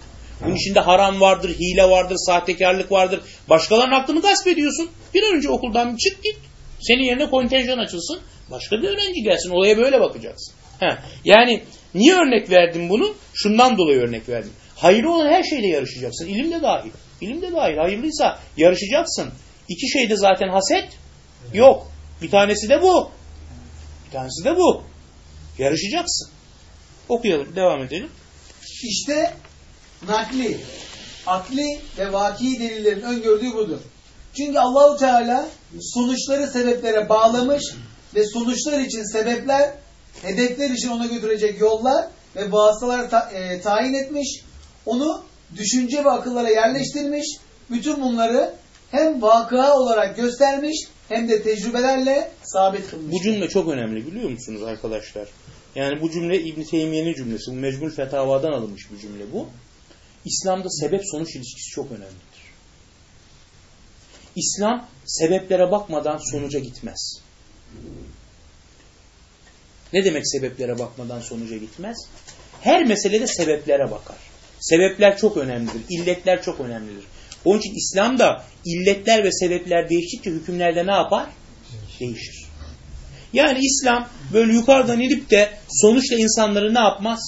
Bunun içinde haram vardır, hile vardır, sahtekarlık vardır. Başkalarının aklını gasp ediyorsun. Bir an önce okuldan çık git. Senin yerine kontenjan açılsın. Başka bir öğrenci gelsin. Olaya böyle bakacaksın. Heh. Yani niye örnek verdim bunu? Şundan dolayı örnek verdim. Hayırlı olan her şeyle yarışacaksın. İlim de dahil. İlim de dahil. Hayırlıysa yarışacaksın. İki şeyde zaten haset yok. Bir tanesi de bu. Bir tanesi de bu. Yarışacaksın. Okuyalım. Devam edelim. İşte nakli, akli ve vaki delillerin öngördüğü budur. Çünkü Allahu Teala sonuçları sebeplere bağlamış ve sonuçlar için sebepler, hedefler için ona götürecek yollar ve vasıtalar ta, e, tayin etmiş. Onu düşünce ve akıllara yerleştirmiş. Bütün bunları hem vakıa olarak göstermiş hem de tecrübelerle sabit kılmış. Bu cümle çok önemli biliyor musunuz arkadaşlar? Yani bu cümle İbn Teymiye'nin cümlesi. Bu Fetava'dan alınmış bir cümle bu. İslam'da sebep sonuç ilişkisi çok önemlidir. İslam sebeplere bakmadan sonuca gitmez. Ne demek sebeplere bakmadan sonuca gitmez? Her meselede sebeplere bakar. Sebepler çok önemlidir. İlletler çok önemlidir. Onun için İslam'da illetler ve sebepler değiştikçe hükümlerde ne yapar? Değişir. Yani İslam böyle yukarıdan inip de sonuçla insanları ne yapmaz?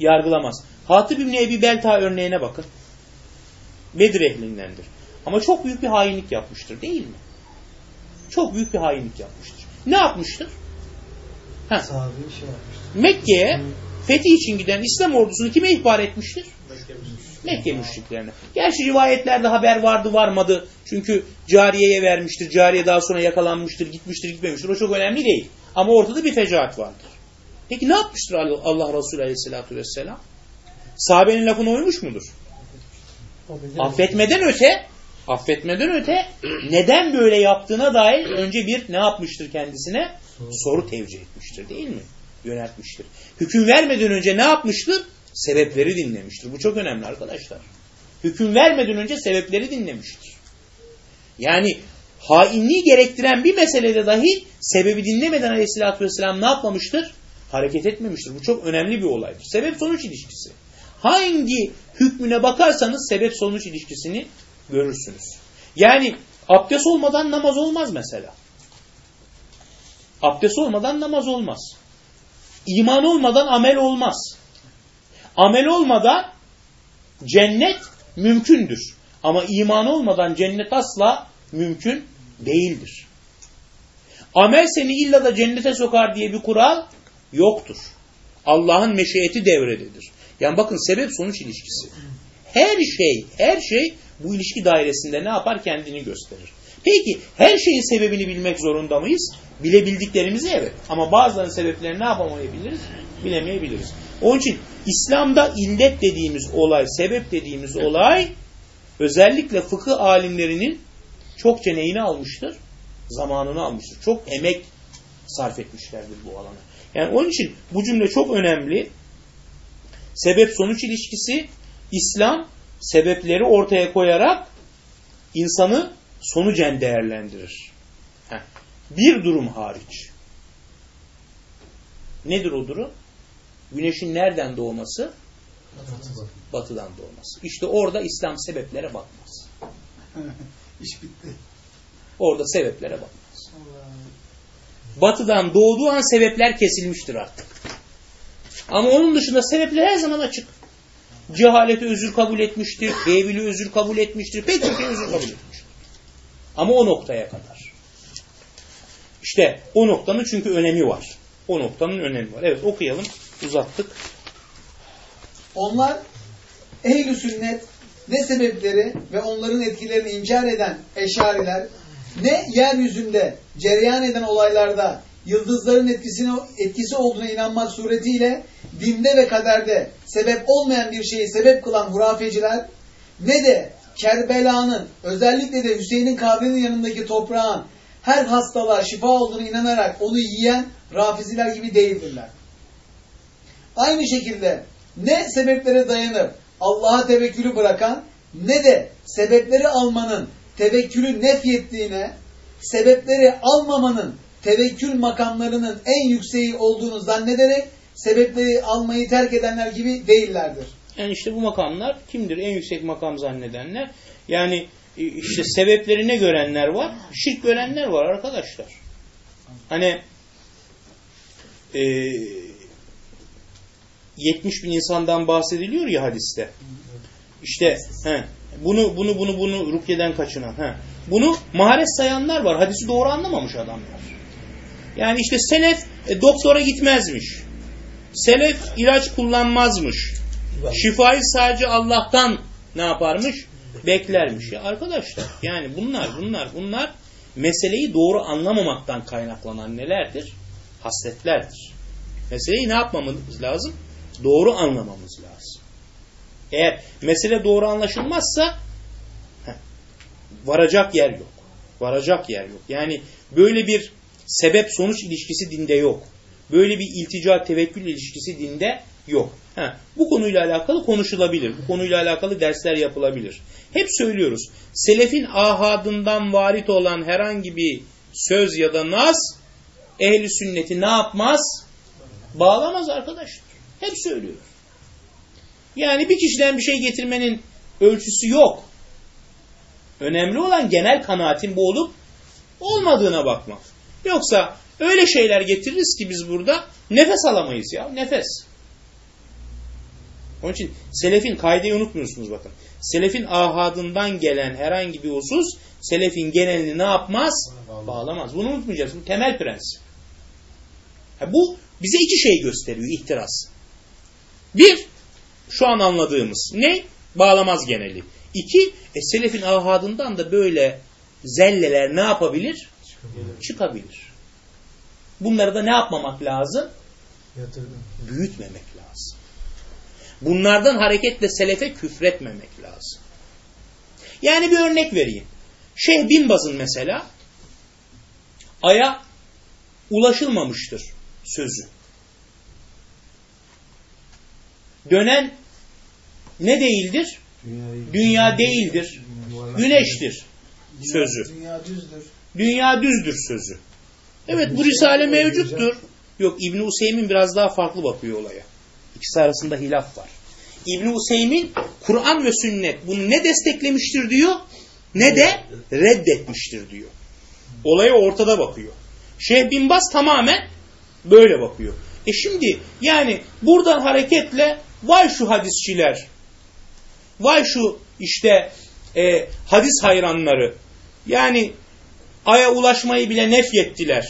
Yargılamaz. Hatib İbni Ebi Belta örneğine bakın. Bedir ehlindendir. Ama çok büyük bir hainlik yapmıştır değil mi? Çok büyük bir hainlik yapmıştır. Ne yapmıştır? Şey. Mekke'ye fetih için giden İslam ordusunu kime ihbar etmiştir? Mekke müşriklerine. Gerçi rivayetlerde haber vardı varmadı. Çünkü cariyeye vermiştir. Cariye daha sonra yakalanmıştır, gitmiştir, gitmemiştir. O çok önemli değil. Ama ortada bir fecaat vardır. Peki ne yapmıştır Allah Resulü Aleyhisselatü Vesselam? Sahabenin lafına uymuş mudur? Affetmeden öte, affetmeden öte neden böyle yaptığına dair önce bir ne yapmıştır kendisine? Soru tevcih etmiştir değil mi? Yöneltmiştir. Hüküm vermeden önce ne yapmıştır? Sebepleri dinlemiştir. Bu çok önemli arkadaşlar. Hüküm vermeden önce sebepleri dinlemiştir. Yani hainliği gerektiren bir meselede dahi sebebi dinlemeden aleyhissalatü vesselam ne yapmamıştır? Hareket etmemiştir. Bu çok önemli bir olaydır. Sebep sonuç ilişkisi. Hangi hükmüne bakarsanız sebep sonuç ilişkisini görürsünüz. Yani abdest olmadan namaz olmaz mesela. Abdest olmadan namaz olmaz. İman olmadan amel olmaz. Amel olmadan cennet mümkündür. Ama iman olmadan cennet asla mümkün değildir. Amel seni illa da cennete sokar diye bir kural yoktur. Allah'ın meşiyeti devrededir. Yani bakın sebep sonuç ilişkisi. Her şey, her şey bu ilişki dairesinde ne yapar? Kendini gösterir. Peki her şeyin sebebini bilmek zorunda mıyız? Bilebildiklerimizi evet. Ama bazılarının sebeplerini ne yapamayabiliriz? Bilemeyebiliriz. Onun için İslam'da illet dediğimiz olay, sebep dediğimiz olay özellikle fıkıh alimlerinin çokça neyini almıştır? Zamanını almıştır. Çok emek sarf etmişlerdir bu alana. Yani onun için bu cümle çok önemli. Sebep sonuç ilişkisi İslam sebepleri ortaya koyarak insanı sonucen değerlendirir. Heh. Bir durum hariç. Nedir o durum? Güneşin nereden doğması? Batıdan doğması. İşte orada İslam sebeplere bakmaz. İş bitti. Orada sebeplere bakmaz. Batıdan doğduğu an sebepler kesilmiştir artık. Ama onun dışında sebepler her zaman açık. Cehaleti özür kabul etmiştir, tevili özür kabul etmiştir, pek çok şey özür kabul etmiştir. Ama o noktaya kadar. İşte o noktanın çünkü önemi var. O noktanın önemi var. Evet okuyalım. Uzattık. Onlar ehl sünnet ne sebepleri ve onların etkilerini inkar eden eşariler ne yeryüzünde cereyan eden olaylarda yıldızların etkisine, etkisi olduğuna inanmak suretiyle dinde ve kaderde sebep olmayan bir şeyi sebep kılan hurafeciler ne de Kerbela'nın özellikle de Hüseyin'in kabrinin yanındaki toprağın her hastalığa şifa olduğunu inanarak onu yiyen rafiziler gibi değildirler. Aynı şekilde ne sebeplere dayanıp Allah'a tevekkülü bırakan ne de sebepleri almanın tevekkülü nefyettiğine, sebepleri almamanın tevekkül makamlarının en yükseği olduğunu zannederek sebepleri almayı terk edenler gibi değillerdir. Yani işte bu makamlar kimdir? En yüksek makam zannedenler. Yani e, işte sebepleri ne görenler var? Şirk görenler var arkadaşlar. Hani e, 70 bin insandan bahsediliyor ya hadiste. İşte he, bunu bunu bunu bunu rukyeden kaçınan. He. Bunu maharet sayanlar var. Hadisi doğru anlamamış adamlar. Yani işte selef e, doktora gitmezmiş. Selef ilaç kullanmazmış. Şifayı sadece Allah'tan ne yaparmış? Beklermiş. Ya arkadaşlar yani bunlar bunlar bunlar meseleyi doğru anlamamaktan kaynaklanan nelerdir? Hasletlerdir. Meseleyi ne yapmamız lazım? Doğru anlamamız lazım. Eğer mesele doğru anlaşılmazsa varacak yer yok. Varacak yer yok. Yani böyle bir sebep sonuç ilişkisi dinde yok. Böyle bir iltica tevekkül ilişkisi dinde yok. Ha, bu konuyla alakalı konuşulabilir. Bu konuyla alakalı dersler yapılabilir. Hep söylüyoruz. Selefin ahadından varit olan herhangi bir söz ya da nas ehli sünneti ne yapmaz? Bağlamaz arkadaşlar. Hep söylüyoruz. Yani bir kişiden bir şey getirmenin ölçüsü yok. Önemli olan genel kanaatin bu olup olmadığına bakmak. Yoksa öyle şeyler getiririz ki biz burada nefes alamayız ya. Nefes. Onun için selefin kaideyi unutmuyorsunuz bakın. Selefin ahadından gelen herhangi bir husus selefin genelini ne yapmaz? Bağlamaz. Bunu unutmayacağız. Bu temel prensip. Ha, bu bize iki şey gösteriyor ihtiras. Bir, şu an anladığımız ne? Bağlamaz geneli. İki, e, selefin ahadından da böyle zelleler ne yapabilir? Çıkabilir. Bunları da ne yapmamak lazım? Yatırdım. Büyütmemek. Bunlardan hareketle selefe küfretmemek lazım. Yani bir örnek vereyim. Şeyh Bin Baz'ın mesela aya ulaşılmamıştır sözü. Dönen ne değildir? Dünya değildir. Güneştir sözü. Dünya düzdür. Dünya düzdür sözü. Evet bu risale mevcuttur. Yok İbn Useymin biraz daha farklı bakıyor olaya. İkisi arasında hilaf var. İbn Useymin Kur'an ve sünnet bunu ne desteklemiştir diyor ne de reddetmiştir diyor. Olaya ortada bakıyor. Şeyh Bin Baz tamamen böyle bakıyor. E şimdi yani buradan hareketle vay şu hadisçiler, vay şu işte e, hadis hayranları yani aya ulaşmayı bile nefyettiler.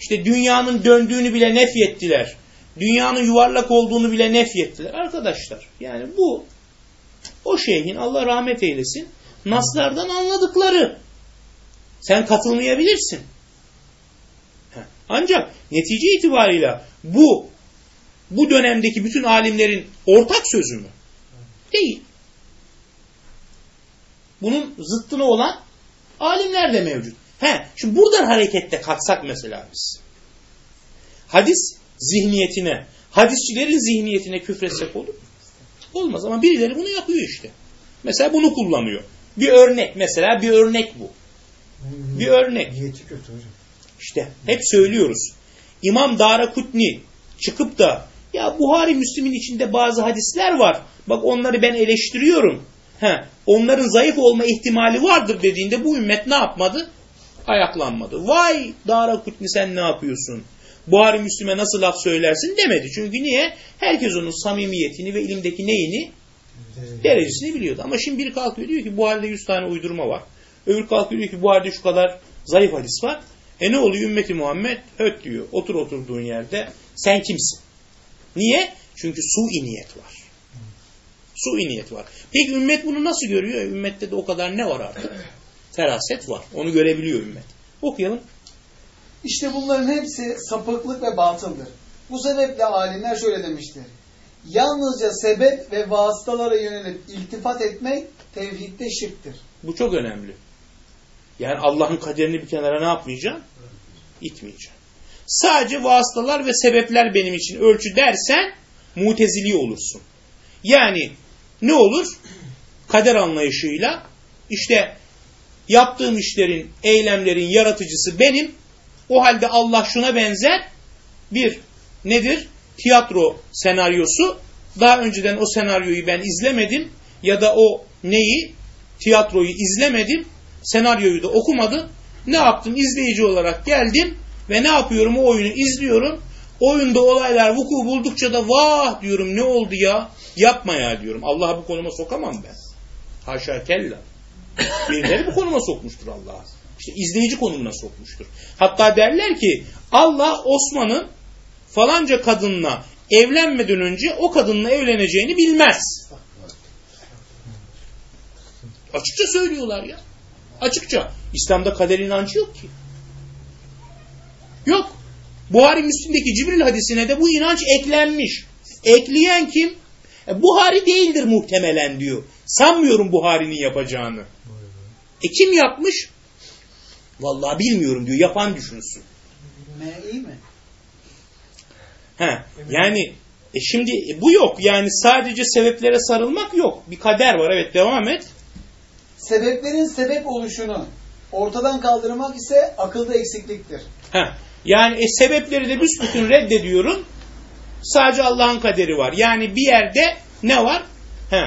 İşte dünyanın döndüğünü bile nefyettiler. Dünyanın yuvarlak olduğunu bile nefyettiler. Arkadaşlar yani bu o şeyhin Allah rahmet eylesin naslardan anladıkları. Sen katılmayabilirsin. Ancak netice itibariyle bu bu dönemdeki bütün alimlerin ortak sözü mü? Değil. Bunun zıttına olan alimler de mevcut. He, şimdi buradan harekette kalksak mesela biz. Hadis zihniyetine, hadisçilerin zihniyetine küfretsek olur mu? Olmaz ama birileri bunu yapıyor işte. Mesela bunu kullanıyor. Bir örnek mesela bir örnek bu. Bir örnek. Niyeti kötü hocam. İşte hep söylüyoruz. İmam Dara Kutni çıkıp da ya Buhari Müslim'in içinde bazı hadisler var. Bak onları ben eleştiriyorum. He, onların zayıf olma ihtimali vardır dediğinde bu ümmet ne yapmadı? Ayaklanmadı. Vay Dara Kutni sen ne yapıyorsun? Buhari Müslim'e nasıl laf söylersin demedi. Çünkü niye? Herkes onun samimiyetini ve ilimdeki neyini? Derecesini biliyordu. Ama şimdi biri kalkıyor diyor ki Buhari'de 100 tane uydurma var. Öbür kalkıyor diyor ki Buhari'de şu kadar zayıf hadis var. E ne oluyor ümmeti Muhammed? Höt diyor. Otur oturduğun yerde. Sen kimsin? Niye? Çünkü su niyet var. Su niyet var. Peki ümmet bunu nasıl görüyor? Ümmette de o kadar ne var artık? Feraset var. Onu görebiliyor ümmet. Okuyalım. İşte bunların hepsi sapıklık ve batıldır. Bu sebeple alimler şöyle demiştir. Yalnızca sebep ve vasıtalara yönelip iltifat etmek tevhidde şirktir. Bu çok önemli. Yani Allah'ın kaderini bir kenara ne yapmayacaksın? İtmeyeceksin. Sadece vasıtalar ve sebepler benim için ölçü dersen mutezili olursun. Yani ne olur? Kader anlayışıyla işte yaptığım işlerin, eylemlerin yaratıcısı benim. O halde Allah şuna benzer bir nedir? Tiyatro senaryosu. Daha önceden o senaryoyu ben izlemedim ya da o neyi? Tiyatroyu izlemedim. Senaryoyu da okumadım. Ne yaptım? İzleyici olarak geldim ve ne yapıyorum? O oyunu izliyorum. Oyunda olaylar vuku buldukça da vah diyorum ne oldu ya? Yapma ya diyorum. Allah'ı bu konuma sokamam ben. Haşa kella. Birileri bu konuma sokmuştur Allah'a. İşte izleyici konumuna sokmuştur. Hatta derler ki Allah Osman'ın falanca kadınla evlenmeden önce o kadınla evleneceğini bilmez. Açıkça söylüyorlar ya. Açıkça. İslam'da kader inancı yok ki. Yok. Buhari Müslim'deki Cibril hadisine de bu inanç eklenmiş. Ekleyen kim? E, Buhari değildir muhtemelen diyor. Sanmıyorum Buhari'nin yapacağını. E kim yapmış? Vallahi bilmiyorum diyor. Yapan düşünsün. M iyi mi? He, yani e şimdi e, bu yok. Yani sadece sebeplere sarılmak yok. Bir kader var. Evet devam et. Sebeplerin sebep oluşunu ortadan kaldırmak ise akılda eksikliktir. He, yani e, sebepleri de büsbütün reddediyorum. Sadece Allah'ın kaderi var. Yani bir yerde ne var? He,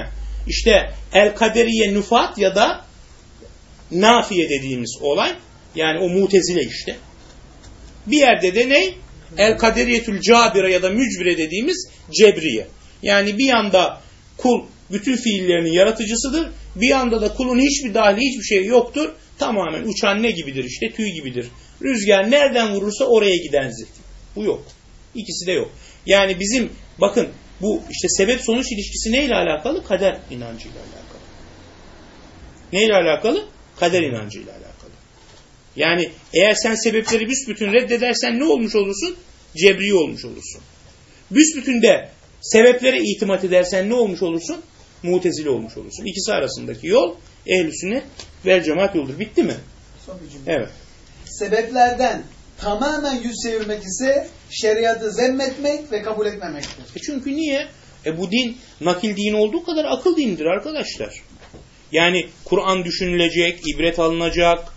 işte el kaderiye nufat ya da nafiye dediğimiz olay. Yani o mutezile işte. Bir yerde de ne? El kaderiyetül cabire ya da mücbire dediğimiz cebriye. Yani bir yanda kul bütün fiillerinin yaratıcısıdır. Bir yanda da kulun hiçbir dahili hiçbir şey yoktur. Tamamen uçan ne gibidir işte tüy gibidir. Rüzgar nereden vurursa oraya giden zihni. Bu yok. İkisi de yok. Yani bizim bakın bu işte sebep sonuç ilişkisi neyle alakalı? Kader inancıyla alakalı. Neyle alakalı? Kader inancıyla alakalı. Yani eğer sen sebepleri büsbütün reddedersen ne olmuş olursun? Cebri olmuş olursun. Büsbütün de sebeplere itimat edersen ne olmuş olursun? Mutezili olmuş olursun. İkisi arasındaki yol ehl-i sünnet vel cemaat yoldur. Bitti mi? Evet. Sebeplerden tamamen yüz çevirmek ise şeriatı zemmetmek ve kabul etmemektir. E çünkü niye? E bu din nakil din olduğu kadar akıl dinidir arkadaşlar. Yani Kur'an düşünülecek, ibret alınacak,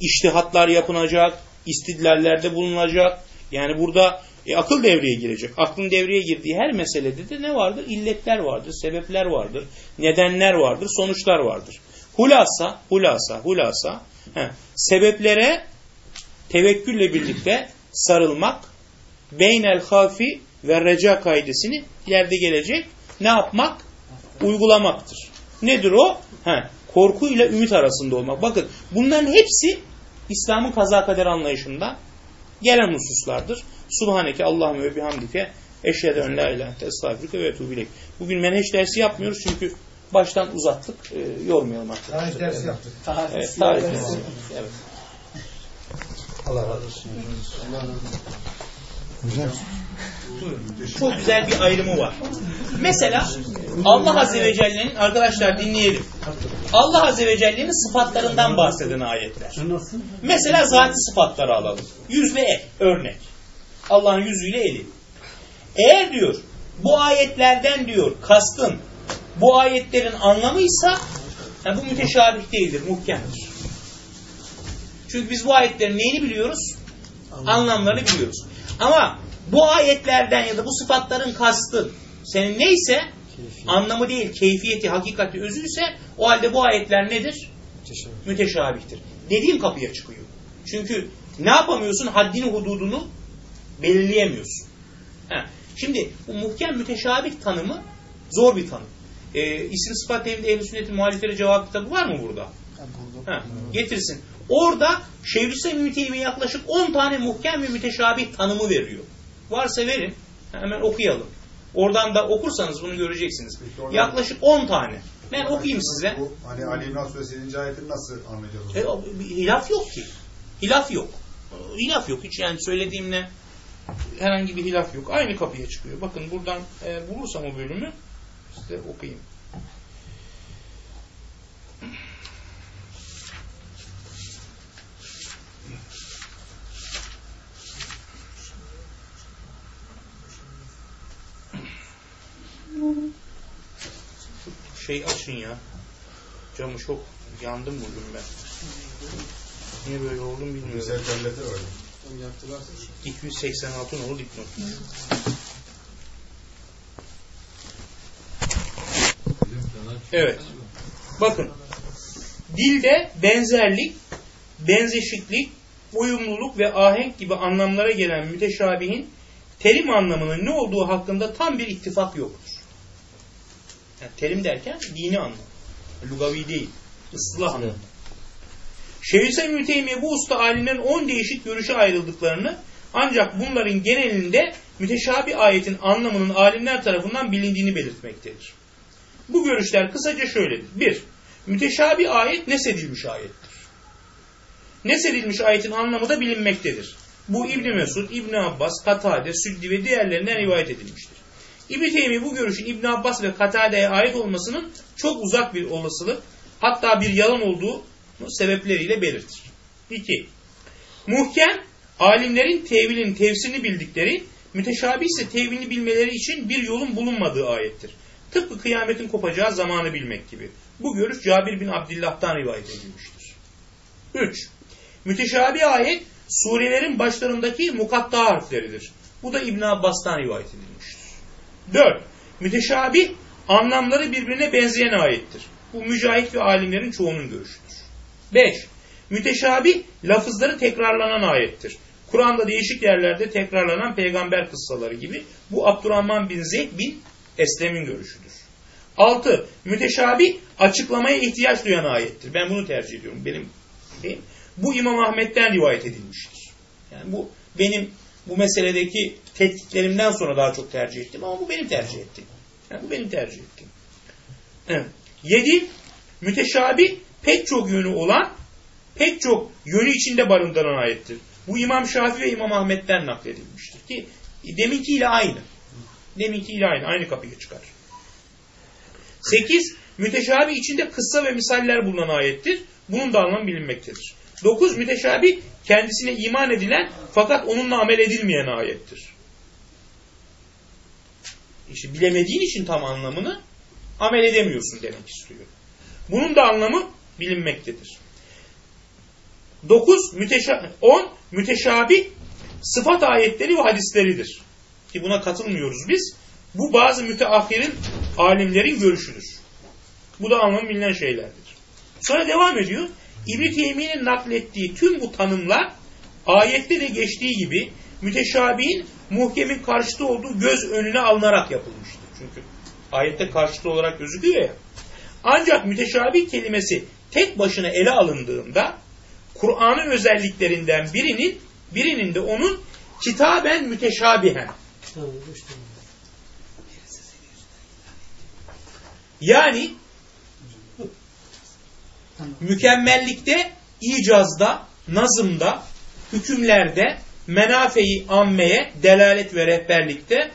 iştihatlar yapılacak, istidlallerde bulunacak. Yani burada e, akıl devreye girecek. Aklın devreye girdiği her meselede de ne vardır? İlletler vardır, sebepler vardır, nedenler vardır, sonuçlar vardır. Hulasa, hulasa, hulasa, he, sebeplere tevekkülle birlikte sarılmak, beynel hafi ve reca kaidesini ileride gelecek ne yapmak? Uygulamaktır. Nedir o? He, korku ile ümit arasında olmak. Bakın bunların hepsi İslam'ın kaza kader anlayışında gelen hususlardır. Subhaneke Allahümme ve bihamdike eşhedü en la ilahe estağfirüke ve etûbü ileyk. Bugün menheş dersi yapmıyoruz çünkü baştan uzattık. E, yormayalım artık. Tarih dersi yaptık. Evet, tarih dersi. Evet. Allah razı olsun. Çok güzel bir ayrımı var. Mesela Allah Azze ve Celle'nin arkadaşlar dinleyelim. Allah Azze ve Celle'nin sıfatlarından bahseden ayetler. Mesela zati sıfatları alalım. Yüz ve el örnek. Allah'ın yüzüyle eli. Eğer diyor bu ayetlerden diyor kastın bu ayetlerin anlamıysa yani bu müteşabih değildir, muhkemdir. Çünkü biz bu ayetlerin neyini biliyoruz? Anlamlarını biliyoruz. Ama bu ayetlerden ya da bu sıfatların kastın senin neyse anlamı değil, keyfiyeti, hakikati, özüyse o halde bu ayetler nedir? Müteşabihtir. Dediğim kapıya çıkıyor. Çünkü ne yapamıyorsun? Haddini, hududunu belirleyemiyorsun. Ha. Şimdi bu muhkem müteşabih tanımı zor bir tanım. Ee, İsim Sıfat Tevhid Ehl-i Sünnet'in muhalifleri cevap kitabı var mı burada? Ha, getirsin. Orada Şeyhülislam Ümit yaklaşık 10 tane muhkem ve müteşabih tanımı veriyor. Varsa verin. Hemen okuyalım. Oradan da okursanız bunu göreceksiniz. Peki Yaklaşık 10 tane. Ben okuyayım size. Bu hani Ali İmran Suresi 7. ayetini nasıl anlayacağız? E, hilaf yok ki. Hilaf yok. Hilaf yok. Hiç yani söylediğimle herhangi bir hilaf yok. Aynı kapıya çıkıyor. Bakın buradan eğer bulursam o bölümü size okuyayım. Şey açın ya. Camı çok yandım bugün ben. Niye böyle oldum bilmiyorum. Yüksel devleti öyle. 286 nolu dipnot. Evet. Bakın. Dilde benzerlik, benzeşiklik, uyumluluk ve ahenk gibi anlamlara gelen müteşabihin terim anlamının ne olduğu hakkında tam bir ittifak yoktur. Yani terim derken dini anlam. Lugavi değil. ıslah anlamı. Şeyhüseyin Müteymiye bu usta alimlerin 10 değişik görüşe ayrıldıklarını ancak bunların genelinde müteşabi ayetin anlamının alimler tarafından bilindiğini belirtmektedir. Bu görüşler kısaca şöyledir. 1. Müteşabi ayet nesedilmiş ayettir. Nesedilmiş ayetin anlamı da bilinmektedir. Bu İbn Mesud, İbn Abbas, Katade, Süddi ve diğerlerinden rivayet edilmiştir. İbn Teymi bu görüşün İbn Abbas ve Katade'ye ait olmasının çok uzak bir olasılık, hatta bir yalan olduğu sebepleriyle belirtir. 2. Muhkem, alimlerin tevilin tefsirini bildikleri, müteşabih ise tevilini bilmeleri için bir yolun bulunmadığı ayettir. Tıpkı kıyametin kopacağı zamanı bilmek gibi. Bu görüş Cabir bin Abdillah'tan rivayet edilmiştir. 3. Müteşabih ayet surelerin başlarındaki mukatta harfleridir. Bu da İbn Abbas'tan rivayet edilmiştir. 4. Müteşabih anlamları birbirine benzeyen ayettir. Bu mücahit ve alimlerin çoğunun görüşüdür. 5. Müteşabih lafızları tekrarlanan ayettir. Kur'an'da değişik yerlerde tekrarlanan peygamber kıssaları gibi bu Abdurrahman bin Zeyd bin Eslem'in görüşüdür. 6. Müteşabih açıklamaya ihtiyaç duyan ayettir. Ben bunu tercih ediyorum. Benim şeyim. Bu İmam Ahmet'ten rivayet edilmiştir. Yani bu benim bu meseledeki tetkiklerimden sonra daha çok tercih ettim ama bu benim tercih ettiğim. Yani bu benim tercih ettiğim. Evet. Yedi, müteşabi pek çok yönü olan, pek çok yönü içinde barındıran ayettir. Bu İmam Şafii ve İmam Ahmet'ten nakledilmiştir ki deminkiyle aynı. Deminkiyle aynı. Aynı kapıya çıkar. Sekiz, müteşabi içinde kıssa ve misaller bulunan ayettir. Bunun da anlamı bilinmektedir. Dokuz, müteşabi kendisine iman edilen fakat onunla amel edilmeyen ayettir. İşte bilemediğin için tam anlamını amel edemiyorsun demek istiyor. Bunun da anlamı bilinmektedir. 9 müteşa 10 müteşabi sıfat ayetleri ve hadisleridir. Ki buna katılmıyoruz biz. Bu bazı müteahhirin alimlerin görüşüdür. Bu da anlamı bilinen şeylerdir. Sonra devam ediyor. İbn-i Teymiye'nin naklettiği tüm bu tanımlar ayette de geçtiği gibi müteşabihin muhkemin karşıtı olduğu göz önüne alınarak yapılmıştır. Çünkü ayette karşıtı olarak gözüküyor ya. Ancak müteşabih kelimesi tek başına ele alındığında Kur'an'ın özelliklerinden birinin birinin de onun kitaben müteşabihen yani mükemmellikte, icazda, nazımda, hükümlerde, menafeyi ammeye, delalet ve rehberlikte,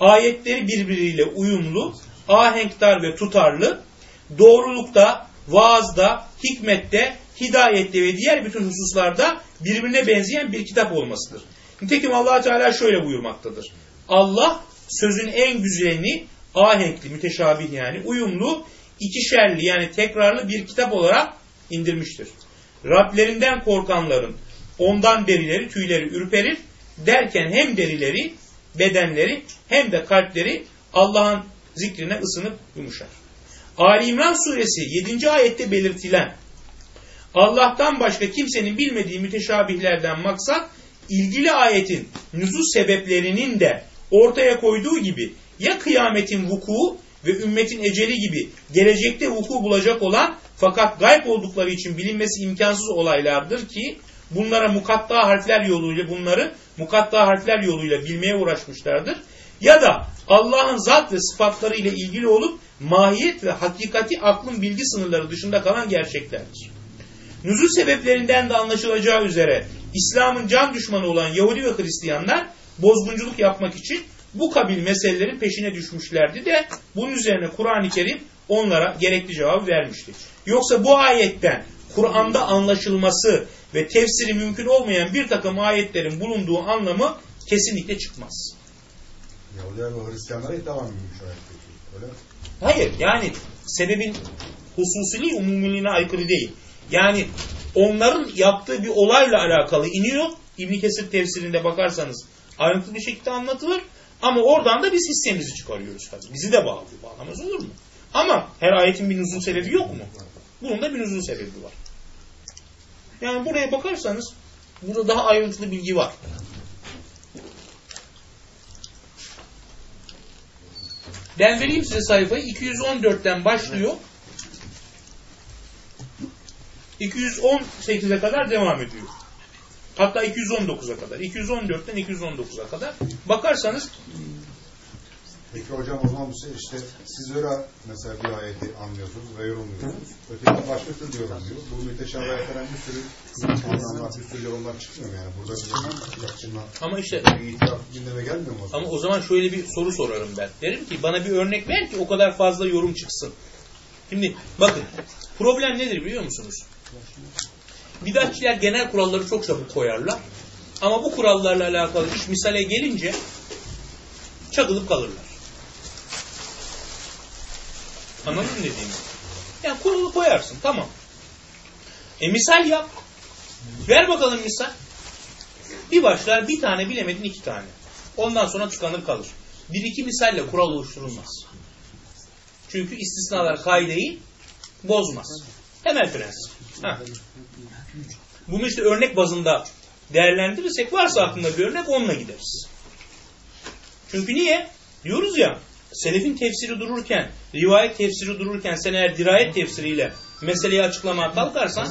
ayetleri birbiriyle uyumlu, ahenkdar ve tutarlı, doğrulukta, vaazda, hikmette, hidayette ve diğer bütün hususlarda birbirine benzeyen bir kitap olmasıdır. Nitekim allah Teala şöyle buyurmaktadır. Allah sözün en güzelini ahenkli, müteşabih yani uyumlu, ikişerli yani tekrarlı bir kitap olarak indirmiştir. Rablerinden korkanların ondan derileri, tüyleri ürperir derken hem derileri, bedenleri hem de kalpleri Allah'ın zikrine ısınıp yumuşar. Ali İmran suresi 7. ayette belirtilen Allah'tan başka kimsenin bilmediği müteşabihlerden maksat ilgili ayetin nüzul sebeplerinin de ortaya koyduğu gibi ya kıyametin vuku ve ümmetin eceli gibi gelecekte vuku bulacak olan fakat gayb oldukları için bilinmesi imkansız olaylardır ki bunlara mukatta harfler yoluyla bunları mukatta harfler yoluyla bilmeye uğraşmışlardır. Ya da Allah'ın zat ve sıfatları ile ilgili olup mahiyet ve hakikati aklın bilgi sınırları dışında kalan gerçeklerdir. Nüzul sebeplerinden de anlaşılacağı üzere İslam'ın can düşmanı olan Yahudi ve Hristiyanlar bozgunculuk yapmak için bu kabil meselelerin peşine düşmüşlerdi de bunun üzerine Kur'an-ı Kerim onlara gerekli cevabı vermişti. Yoksa bu ayetten Kur'an'da anlaşılması ve tefsiri mümkün olmayan bir takım ayetlerin bulunduğu anlamı kesinlikle çıkmaz. Yahudiler ve Hristiyanlara hitap edilmiş. Öyle? Hayır yani sebebin hususiliği umumiliğine aykırı değil. Yani onların yaptığı bir olayla alakalı iniyor. İbn Kesir tefsirinde bakarsanız ayrıntılı bir şekilde anlatılır. Ama oradan da biz hissemizi çıkarıyoruz tabii. Bizi de bağlıyor. Bağlamaz olur mu? Ama her ayetin bir nüzul sebebi yok mu? Bunun da bir nüzul sebebi var. Yani buraya bakarsanız burada daha ayrıntılı bilgi var. Ben vereyim size sayfayı. 214'ten başlıyor. 218'e kadar devam ediyor. Hatta 219'a kadar. 214'ten 219'a kadar. Bakarsanız Peki hocam o zaman bu işte siz öyle mesela bir ayeti anlıyorsunuz ve yorumluyorsunuz. Öteki başka türlü yorumluyor. Bu müteşabih ayetlerden bir sürü anlamlar, bir sürü yorumlar çıkmıyor yani? Burada bir zaman yaklaşımla ama işte bir itiraf gündeme gelmiyor mu o zaman? ama o zaman şöyle bir soru sorarım ben. Derim ki bana bir örnek ver ki o kadar fazla yorum çıksın. Şimdi bakın problem nedir biliyor musunuz? Bidatçiler genel kuralları çok çabuk koyarlar. Ama bu kurallarla alakalı iş misale gelince çakılıp kalırlar. Anladın mı dediğimi? Yani kuralı koyarsın tamam. E misal yap. Ver bakalım misal. Bir başlar bir tane bilemedin iki tane. Ondan sonra tıkanır kalır. Bir iki misalle kural oluşturulmaz. Çünkü istisnalar kaideyi bozmaz. Temel prensip. Ha. Bunu işte örnek bazında değerlendirirsek varsa aklında bir örnek onunla gideriz. Çünkü niye? Diyoruz ya selefin tefsiri dururken, rivayet tefsiri dururken sen eğer dirayet tefsiriyle meseleyi açıklamaya kalkarsan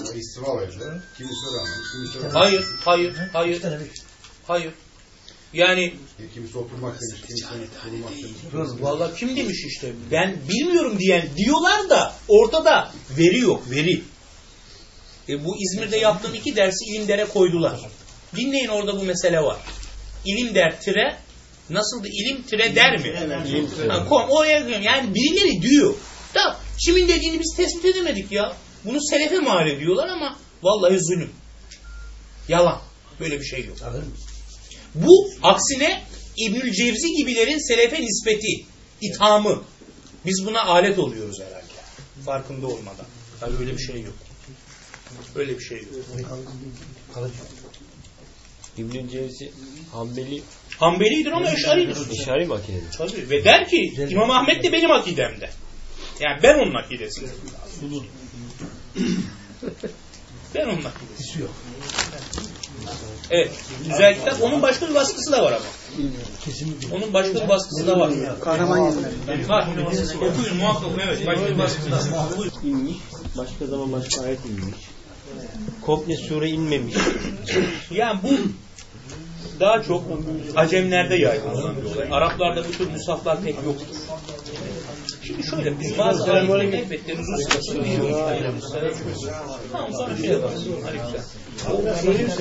hayır, hayır, hayır, hayır. Yani E, Kimisi oturmak demiş, kimisi. Vallahi kim demiş işte ben bilmiyorum diyen diyorlar da ortada veri yok veri. E bu İzmir'de yaptığım iki dersi İlimder'e koydular. Dinleyin orada bu mesele var. İlimder tire nasıldı ilim tire der mi? Ha, kom oraya gidiyorum. Yani birileri diyor. Da kimin dediğini biz tespit edemedik ya. Bunu selefe mal ediyorlar ama vallahi zulüm. Yalan. Böyle bir şey yok. Bu aksine İbnül Cevzi gibilerin selefe nispeti, ithamı. Biz buna alet oluyoruz herhalde. Farkında olmadan. Tabii öyle bir şey yok. Öyle bir şey yok. İbn Cevzi Hanbeli Hanbelidir ama eşaridir. işari makinesi. Tabii. Ve der ki İmam Ahmet de benim akidemde. Yani ben onun akidesiyim. ben onun akidesiyim. yok. Evet. Güzel kitap. Onun başka bir baskısı da var ama. Onun başka bir baskısı da var. Kahraman yerler. Var. Okuyun muhakkak. Evet. Başka bir baskısı da var. inmiş. Başka zaman başka ayet inmiş. Komple sure inmemiş. Yani bu daha çok Acemlerde yaygın olan bir olay. Araplarda bu tür musaflar pek yoktur. Şimdi şöyle biz bazı ayetlerin elbette nüzus kısmı veriyoruz. Tamam sonra yaparsın. Hadi güzel.